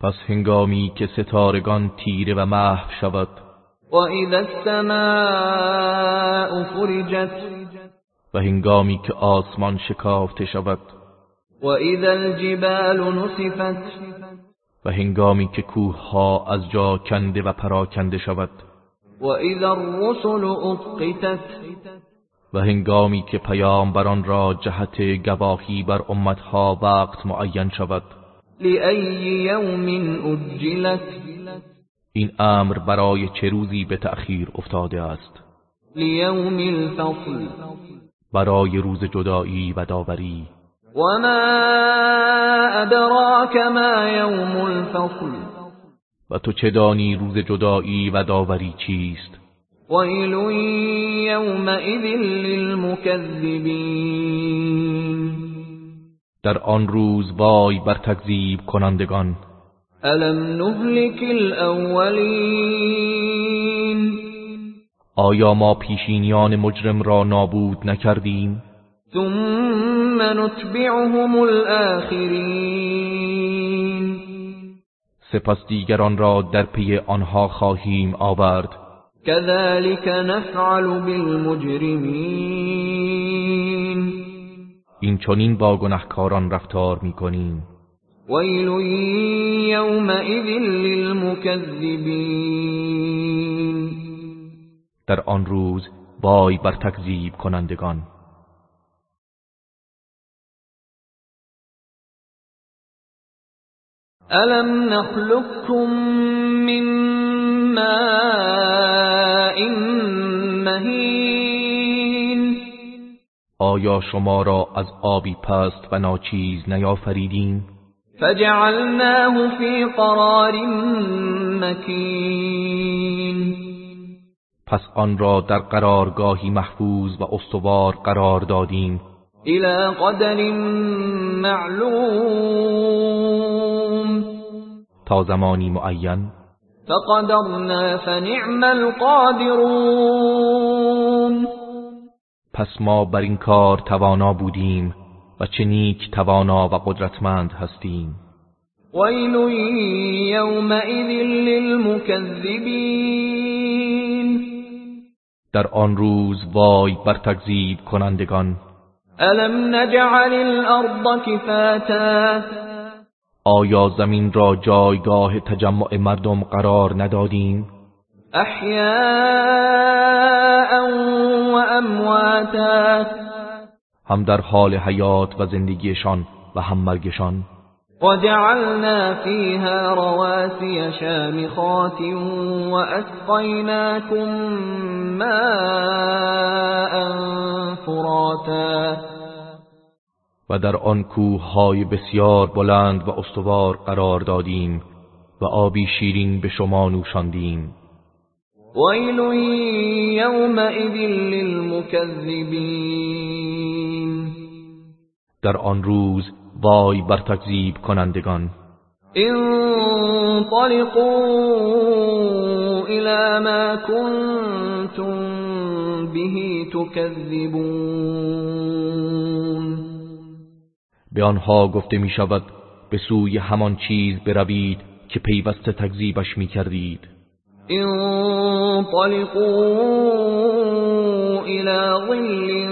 [SPEAKER 3] پس هنگامی که ستارگان تیره و محو شود.
[SPEAKER 1] واذا السماء فرجت.
[SPEAKER 3] و هنگامی که آسمان شکافته شود.
[SPEAKER 1] واذا الجبال نسفت
[SPEAKER 3] و هنگامی که کوه ها از جا کنده و پراکنده شود.
[SPEAKER 1] واذا الرسل اقتت
[SPEAKER 3] و هنگامی که پیامبران را جهت گواهی بر امتها وقت معین شود. این امر برای چه روزی به تأخیر افتاده است؟
[SPEAKER 1] لیوم الفصل.
[SPEAKER 3] برای روز جدایی و داوری.
[SPEAKER 1] وما ادراك ما يوم الفصل.
[SPEAKER 3] و تو چه دانی روز جدایی و داوری چیست؟
[SPEAKER 1] ويل يومئذ للمكذبين.
[SPEAKER 3] در آن روز وای بر تکذیب کنندگان.
[SPEAKER 1] ألم نهلك الأولين؟
[SPEAKER 3] آیا ما پیشینیان مجرم را نابود نکردیم؟
[SPEAKER 1] ثم نتبعهم الآخرين
[SPEAKER 3] سپس دیگران را در پی آنها خواهیم آورد.
[SPEAKER 1] كذلك نفعل بالمجرمین.
[SPEAKER 3] این چنین با گنهکاران رفتار می‌کنیم.
[SPEAKER 1] ویل یومئذ للمکذبین
[SPEAKER 3] در آن روز وای بر تکذیب کنندگان.
[SPEAKER 1] ألم نخلقكم من ماء
[SPEAKER 3] آیا شما را از آبی پست و ناچیز نیافریدیم؟
[SPEAKER 1] فجعلناه في قرار مکین.
[SPEAKER 3] پس آن را در قرارگاهی محفوظ و استوار قرار دادیم.
[SPEAKER 1] الى قدر معلوم.
[SPEAKER 3] تا زمانی معین.
[SPEAKER 1] فقدرنا فنعم القادرون.
[SPEAKER 3] پس ما بر این کار توانا بودیم و چه نیک توانا و قدرتمند هستیم.
[SPEAKER 1] ویل یومئذ للمکذبین
[SPEAKER 3] در آن روز وای بر تکذیب کنندگان.
[SPEAKER 1] الم نجعل الارض کفاتا
[SPEAKER 3] آیا زمین را جایگاه تجمع مردم قرار ندادیم؟
[SPEAKER 1] احیاء و امواتا
[SPEAKER 3] هم در حال حیات و زندگیشان و هم مرگشان.
[SPEAKER 1] وجعلنا فيها رواسي شامخات وأسقيناكم ماء فراتا.
[SPEAKER 3] و در آن کوه های بسیار بلند و استوار قرار دادیم و آبی شیرین به شما نوشاندیم.
[SPEAKER 1] ویل یومئذ للمکذبین
[SPEAKER 3] در آن روز وای بر تکذیب کنندگان.
[SPEAKER 1] انطلقوا الى ما كنتم به تكذبون.
[SPEAKER 3] به آنها گفته می شود به سوی همان چیز بروید که پیوسته تکذیبش می کردید
[SPEAKER 1] انطلقوا الى ظل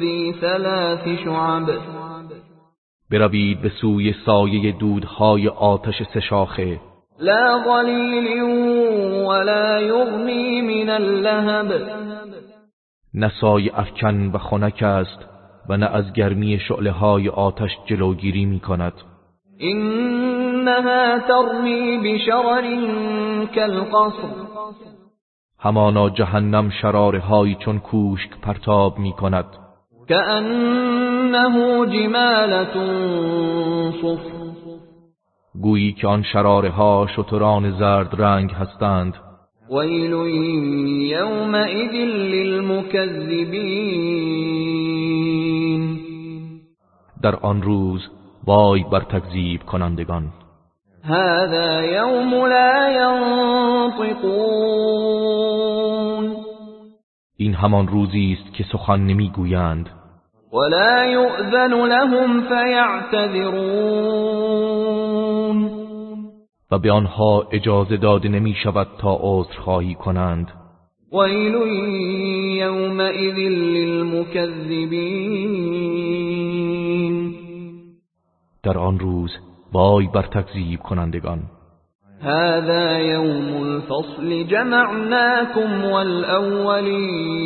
[SPEAKER 1] ذی ثلاث شعب.
[SPEAKER 3] بروید به سوی سایه دودهای آتش سشاخه
[SPEAKER 1] لا ظلیل ولا یغنی من اللهب.
[SPEAKER 3] نه سایه افکن و خنک است و نه از گرمی شعله های آتش جلوگیری می کند
[SPEAKER 1] انها ترمی بشرر كالقصر.
[SPEAKER 3] همانا جهنم شراره های چون کوشک پرتاب می کند
[SPEAKER 1] كأنه جمالة صفر.
[SPEAKER 3] گویی که آن شراره ها شتران زرد رنگ هستند.
[SPEAKER 1] ویل یومئذ للمکذبین
[SPEAKER 3] در آن روز وای بر تکذیب کنندگان.
[SPEAKER 1] هذا یوم لا ينطقون.
[SPEAKER 3] این همان روزی است که سخن نمی‌گویند.
[SPEAKER 1] ولا يؤذن لهم فيعتذرون.
[SPEAKER 3] و به آنها اجازه داده نمی شود تا عذرخواهی کنند.
[SPEAKER 1] ویل یومئذ للمکذبین
[SPEAKER 3] در آن روز وای بر تکذیب کنندگان.
[SPEAKER 1] هذا يوم الفصل جمعناكم والأولين.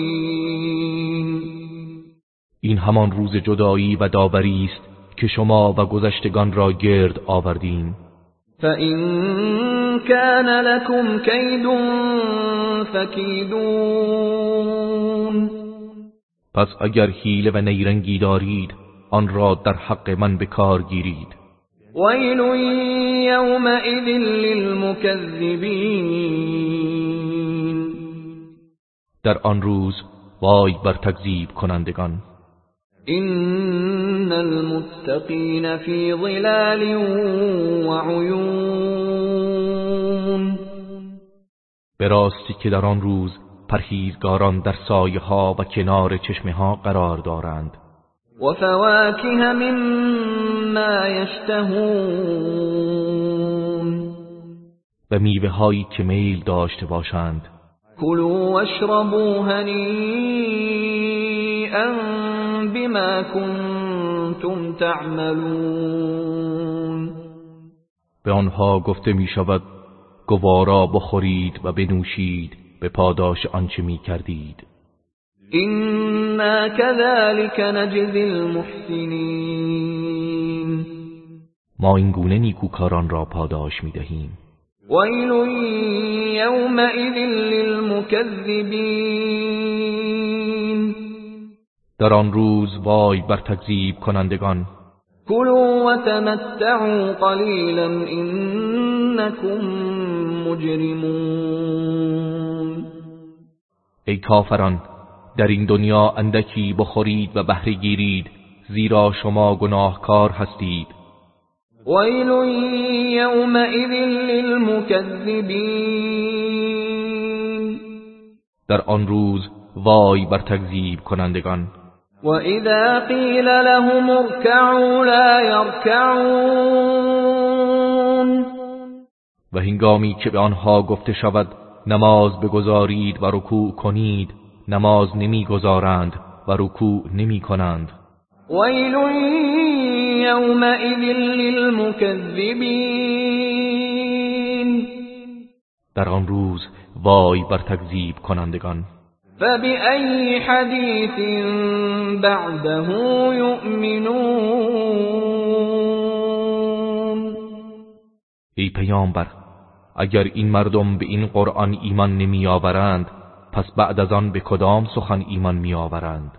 [SPEAKER 3] این همان روز جدایی و داوری است که شما و گذشتگان را گرد آوردیم.
[SPEAKER 1] فإن كان لكم كيد فكيدون.
[SPEAKER 3] پس اگر حیله و نیرنگی دارید آن را در حق من به کار گیرید.
[SPEAKER 1] ويل يومئذ للمكذبين.
[SPEAKER 3] در آن روز وای بر تکذیب کنندگان.
[SPEAKER 1] إن المتقين في ظلال وعيون
[SPEAKER 3] به راستی که در آن روز پرهیزگاران در سایه ها و کنار چشمه ها قرار دارند
[SPEAKER 1] وفواكه مما يشتهون.
[SPEAKER 3] و میوه هایی که میل داشته باشند.
[SPEAKER 1] كلوا واشربوا هنيئا بما كنتم تعملون.
[SPEAKER 3] به آنها گفته می شود گوارا بخورید و بنوشید به پاداش آنچه می کردید
[SPEAKER 1] إنا كذلك نجزي المحسنين.
[SPEAKER 3] ما این گونه نیکوکاران را پاداش می دهیم
[SPEAKER 1] ويل يومئذ للمكذبين.
[SPEAKER 3] در آن روز وای بر تکذیب کنندگان.
[SPEAKER 1] كلوا وتمتعوا قليلا إنكم مجرمون.
[SPEAKER 3] ای کافران در این دنیا اندکی بخورید و بهره گیرید زیرا شما گناهکار هستید.
[SPEAKER 1] ويل يومئذ للمكذبين.
[SPEAKER 3] در آن روز وای بر تکذیب کنندگان.
[SPEAKER 1] وإذا قيل لهم اركعوا لا يركعون.
[SPEAKER 3] و هنگامی که به آنها گفته شود نماز بگذارید و رکوع کنید نماز نمی‌گذارند و رکوع نمی کنند
[SPEAKER 1] ويل يومئذ للمكذبين
[SPEAKER 3] در آن روز وای بر تکذیب کنندگان.
[SPEAKER 1] فبأي حديث بعده يؤمنون
[SPEAKER 3] ای پیامبر اگر این مردم به این قرآن ایمان نمی آورند پس بعد از آن به کدام سخن ایمان می آورند